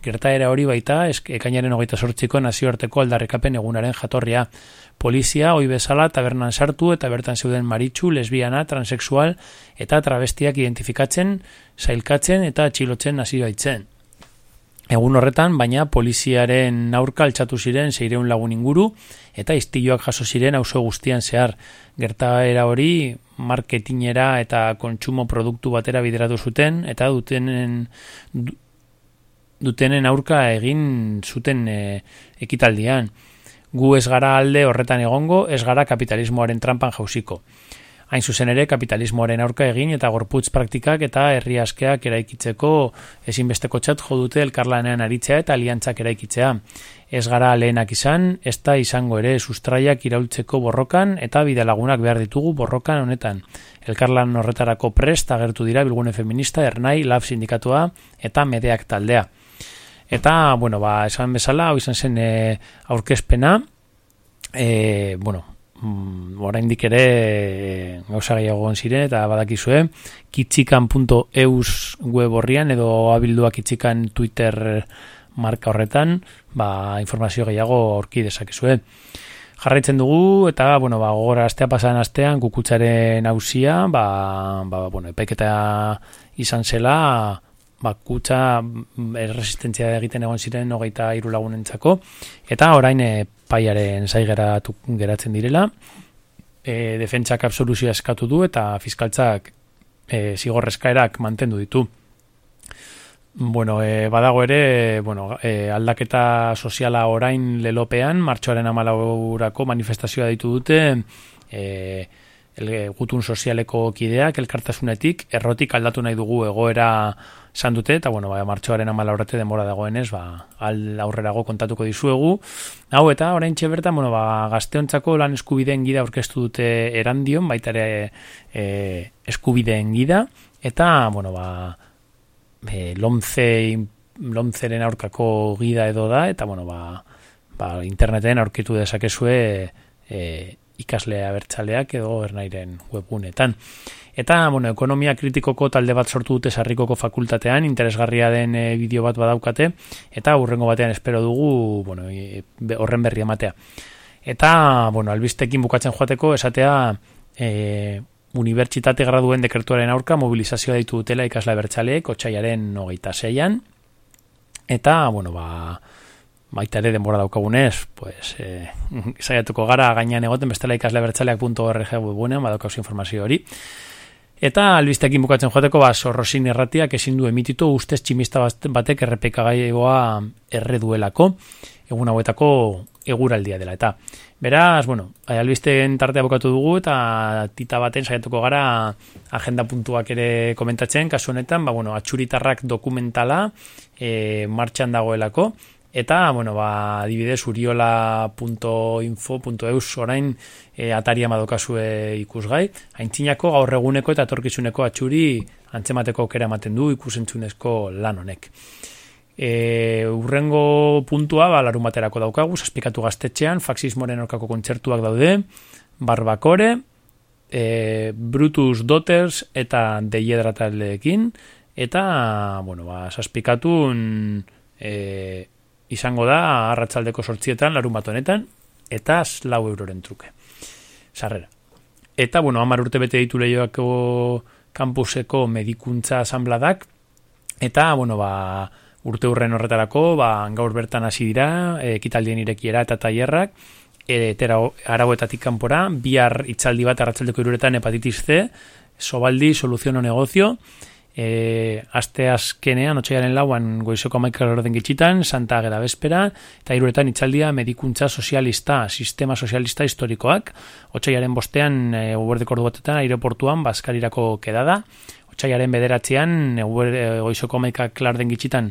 gertaera hori baita, ekainaren hogeita sortziko nazioarteko aldarrekapen egunaren jatorria polizia oi bezala tabernan sartu eta bertan zeuden maritxu, lesbiana, transexual eta travestiak identifikatzen, zailkatzen eta atxilotzen hasi baitzen. Egun horretan, baina poliziaren aurka altxatu ziren zeireun lagun inguru eta istiloak jaso ziren auzo guztian zehar. Gertaera hori marketingera eta kontsumo produktu batera bideratu zuten eta dutenen dutenen aurka egin zuten e, ekitaldian gu ez gara alde horretan egongo, ez gara kapitalismoaren trampan jauziko. Hain zuzen ere, kapitalismoaren aurka egin eta gorputz praktikak eta herri askeak eraikitzeko ezinbesteko txat jodute elkarlanean aritzea eta aliantzak eraikitzea. Ez gara lehenak izan, ez da izango ere sustraiak iraultzeko borrokan eta bidelagunak behar ditugu borrokan honetan. Elkarlan horretarako prest agertu dira bilgune feminista, ernai, lab sindikatua eta medeak taldea. Eta, bueno, ba, esan bezala, hau izan zen e, aurkezpena, e, bueno, mm, oraindik ere e, gauza gehiago ziren eta badakizue kitxikan.eus web horrian edo abilduak kitxikan Twitter marka horretan ba, informazio gehiago aurki dezakezue. Jarraitzen dugu eta bueno, ba, gogora astea pasan astean kukutzaren hausia ba, ba, bueno, epaiketa izan zela ba, kutsa mm, erresistentzia egiten egon ziren hogeita hiru lagunentzako, eta orain e, paiaren zai geratu, geratzen direla, e, defentsak absoluzioa eskatu du eta fiskaltzak e, zigorrezkaerak mantendu ditu. Bueno, e, badago ere, bueno, e, aldaketa soziala orain lelopean, martxoaren amalaurako manifestazioa ditu dute, e, el, gutun sozialeko kideak, elkartasunetik, errotik aldatu nahi dugu egoera san dute, eta bueno, ba, martxoaren amalaurate denbora dagoenez, ba, al aurrerago kontatuko dizuegu. Hau, eta orain bertan, bueno, ba, gazteontzako lan eskubideen gida aurkeztu dute erandion, baita ere e, eskubideen gida, eta, bueno, ba, e, lomze, lomzeren aurkako gida edo da, eta, bueno, ba, ba, interneten aurkitu dezakezue e, ikaslea bertsaleak edo ernairen webgunetan. Eta, bueno, ekonomia kritikoko talde bat sortu dute sarrikoko fakultatean, interesgarria den e, bideo bat badaukate, eta urrengo batean espero dugu, bueno, e, horren berri ematea. Eta, bueno, albistekin bukatzen joateko, esatea, e, unibertsitate graduen dekretuaren aurka mobilizazioa ditu dutela ikasla bertxaleek, otxaiaren hogeita zeian, eta, bueno, ba, baita ere denbora daukagunez, pues, eh, saiatuko gara gainean egoten bestela ikasle bertzaleak.org webunean, badaukauz informazio hori. Eta albistekin bukatzen joateko, ba, sorrosin erratiak ezin du emititu ustez tximista batek errepekagaigoa erre duelako, egun hauetako eguraldia dela. Eta beraz, bueno, albisteen tartea bukatu dugu eta tita baten saiatuko gara agenda puntuak ere komentatzen, kasu honetan, ba, bueno, atxuritarrak dokumentala e, martxan dagoelako, Eta, bueno, ba, adibidez, uriola.info.eus orain e, ataria madokazue ikusgai. Haintzinako gaur eguneko eta torkizuneko atxuri antzemateko kera ematen du ikusentzunezko lan honek. E, urrengo puntua, ba, larun baterako daukagu, saspikatu gaztetxean, faxismoren orkako kontzertuak daude, barbakore, e, Brutus Daughters eta Deiedra taldeekin, eta, bueno, ba, saspikatun... E, izango da arratsaldeko sortzietan, larun bat honetan, eta lau euroren truke. Sarrera. Eta, bueno, amar urte bete ditu lehioako kampuseko medikuntza asambladak, eta, bueno, ba, urte hurren horretarako, ba, gaur bertan hasi dira, ekitaldien irekiera eta tailerrak, etera aragoetatik kanpora, bihar itzaldi bat arratsaldeko iruretan hepatitis C, sobaldi, soluziono negozio, e, aste azkenean, otxaiaren lauan goizoko amaikar orden gitxitan, Santa Ageda Bespera, eta iruretan itzaldia medikuntza sozialista, sistema sozialista historikoak, otxaiaren bostean, e, uberdeko ordu batetan, aeroportuan, baskarirako kedada, otxaiaren bederatzean, e, goizoko amaikar orden gitxitan,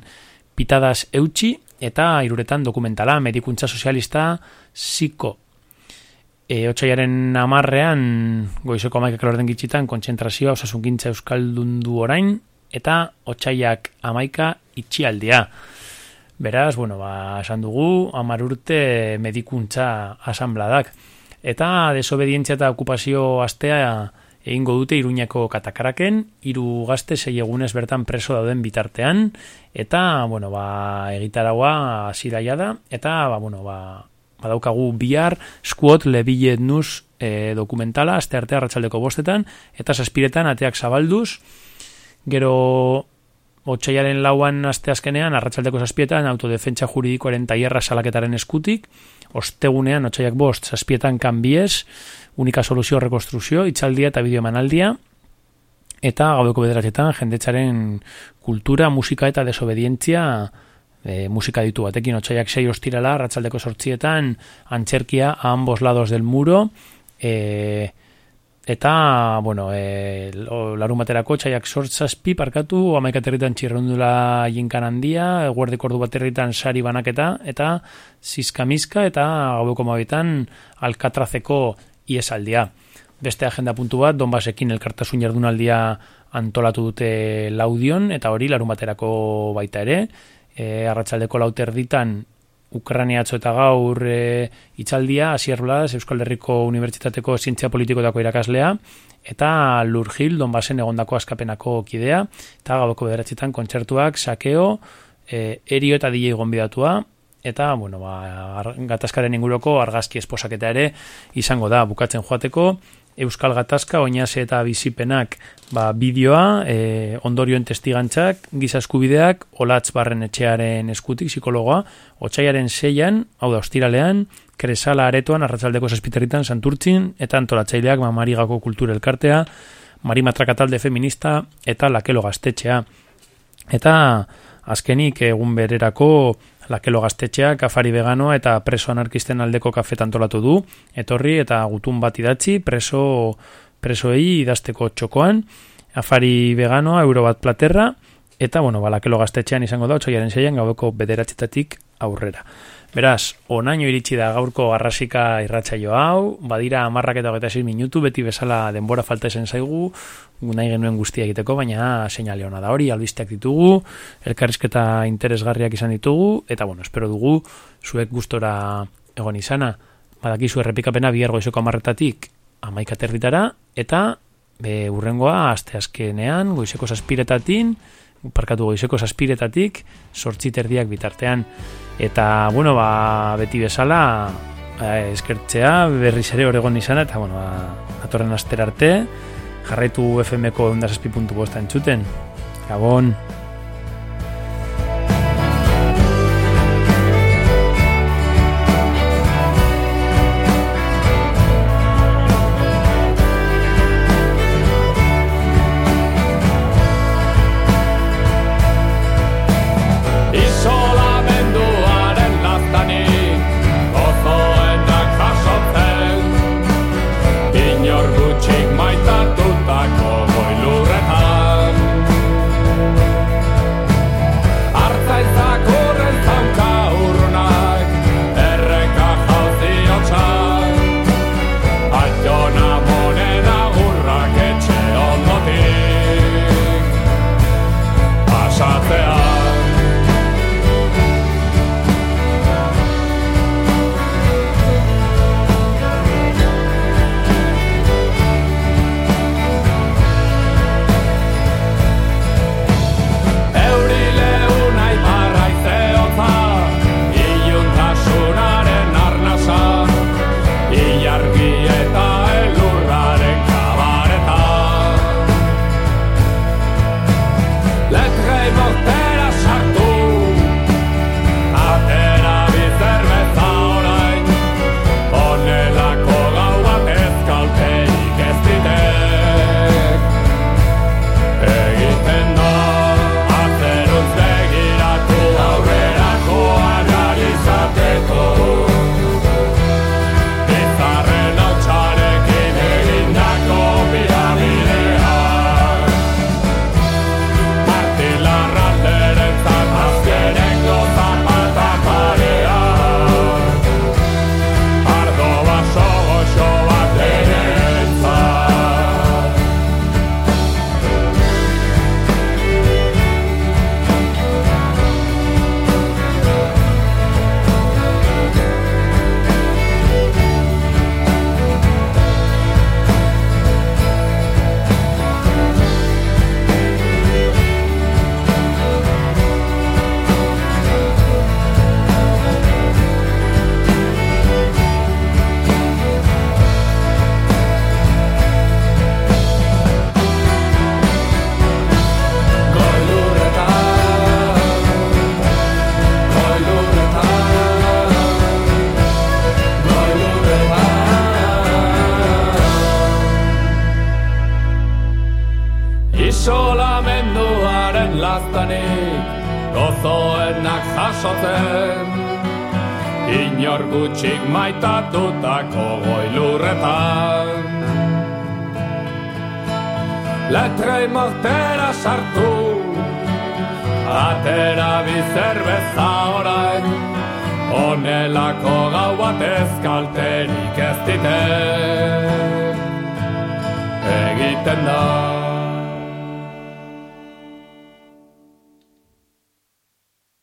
pitadas eutxi, eta iruretan dokumentala, medikuntza sozialista, ziko, E, otxaiaren amarrean, goizeko amaikak lorden gitxitan, kontzentrazioa osasun gintza euskaldundu orain, eta otxaiak amaika itxialdia. Beraz, bueno, ba, esan dugu, amar urte medikuntza asambladak. Eta desobedientzia eta okupazio astea egingo dute iruñako katakaraken, hiru gazte sei egunez bertan preso dauden bitartean, eta, bueno, ba, egitaragua ziraia da, eta, ba, bueno, ba, badaukagu bihar squad lebilet nus e, dokumentala, azte arte arratsaldeko bostetan, eta saspiretan ateak zabalduz, gero otxaiaren lauan azte azkenean, arratsaldeko saspietan, autodefentsa juridikoaren taierra salaketaren eskutik, ostegunean, otxaiak bost, saspietan kanbiez, unika soluzio rekonstruzio, itxaldia eta bideo manaldia, eta gaudeko bederatzetan, jendetzaren kultura, musika eta desobedientzia, e, musika ditu batekin otxaiak sei ostirala, ratzaldeko sortzietan, antzerkia a ambos lados del muro, e, eta, bueno, e, larun baterako txaiak sortzazpi parkatu, amaikaterritan txirrondula jinkan handia, guardeko ordu baterritan sari banaketa, eta zizkamizka, eta gaueko mabitan alkatrazeko iesaldia. Beste agenda puntu bat, Donbasekin elkartasun jardunaldia antolatu dute laudion, eta hori larun baterako baita ere, e, arratsaldeko lauter ditan Ukrania eta gaur e, itzaldia, Asier Blas, Euskal Herriko Unibertsitateko Zientzia Politikotako irakaslea, eta Lurgil, Donbasen egondako askapenako kidea, eta gaboko bederatzetan kontzertuak, sakeo, e, erio eta DJ gonbidatua, eta, bueno, ba, ar- gatazkaren inguruko argazki esposaketa ere izango da bukatzen joateko, Euskal Gatazka, oinase eta bizipenak ba, bideoa, e, ondorioen testigantzak, giza eskubideak, olatz barren etxearen eskutik, psikologoa, otxaiaren seian, hau da, ostiralean, kresala aretoan, arratzaldeko zazpiterritan, santurtzin, eta antolatzaileak, ba, marigako kultura elkartea, marimatraka talde feminista, eta lakelo gaztetxea. Eta azkenik egun bererako lakelo gaztetxeak afari veganoa eta preso anarkisten aldeko kafeta antolatu du, etorri eta gutun bat idatzi preso presoei idazteko txokoan, afari veganoa, euro bat platerra, eta, bueno, ba, lakelo gaztetxean izango da, otxoiaren zeian, gaueko bederatzetatik aurrera. Beraz, onaino iritsi da gaurko garrasika irratsaio hau, badira amarrak eta hogeita minutu, beti bezala denbora falta esen zaigu, nahi genuen guztia egiteko, baina seinale ona da hori, albisteak ditugu, elkarrizketa interesgarriak izan ditugu, eta bueno, espero dugu, zuek gustora egon izana, badakizu errepikapena bihar goizeko amarretatik amaika territara, eta be, urrengoa, aste azkenean, goizeko saspiretatin, parkatu goizeko saspiretatik, sortzi terdiak bitartean. Eta, bueno, ba, beti bezala, eh, eskertzea, berriz ere oregon izana, eta, bueno, ba, atorren aster arte, jarraitu FM-ko ondasazpi.ko entzuten. Gabon!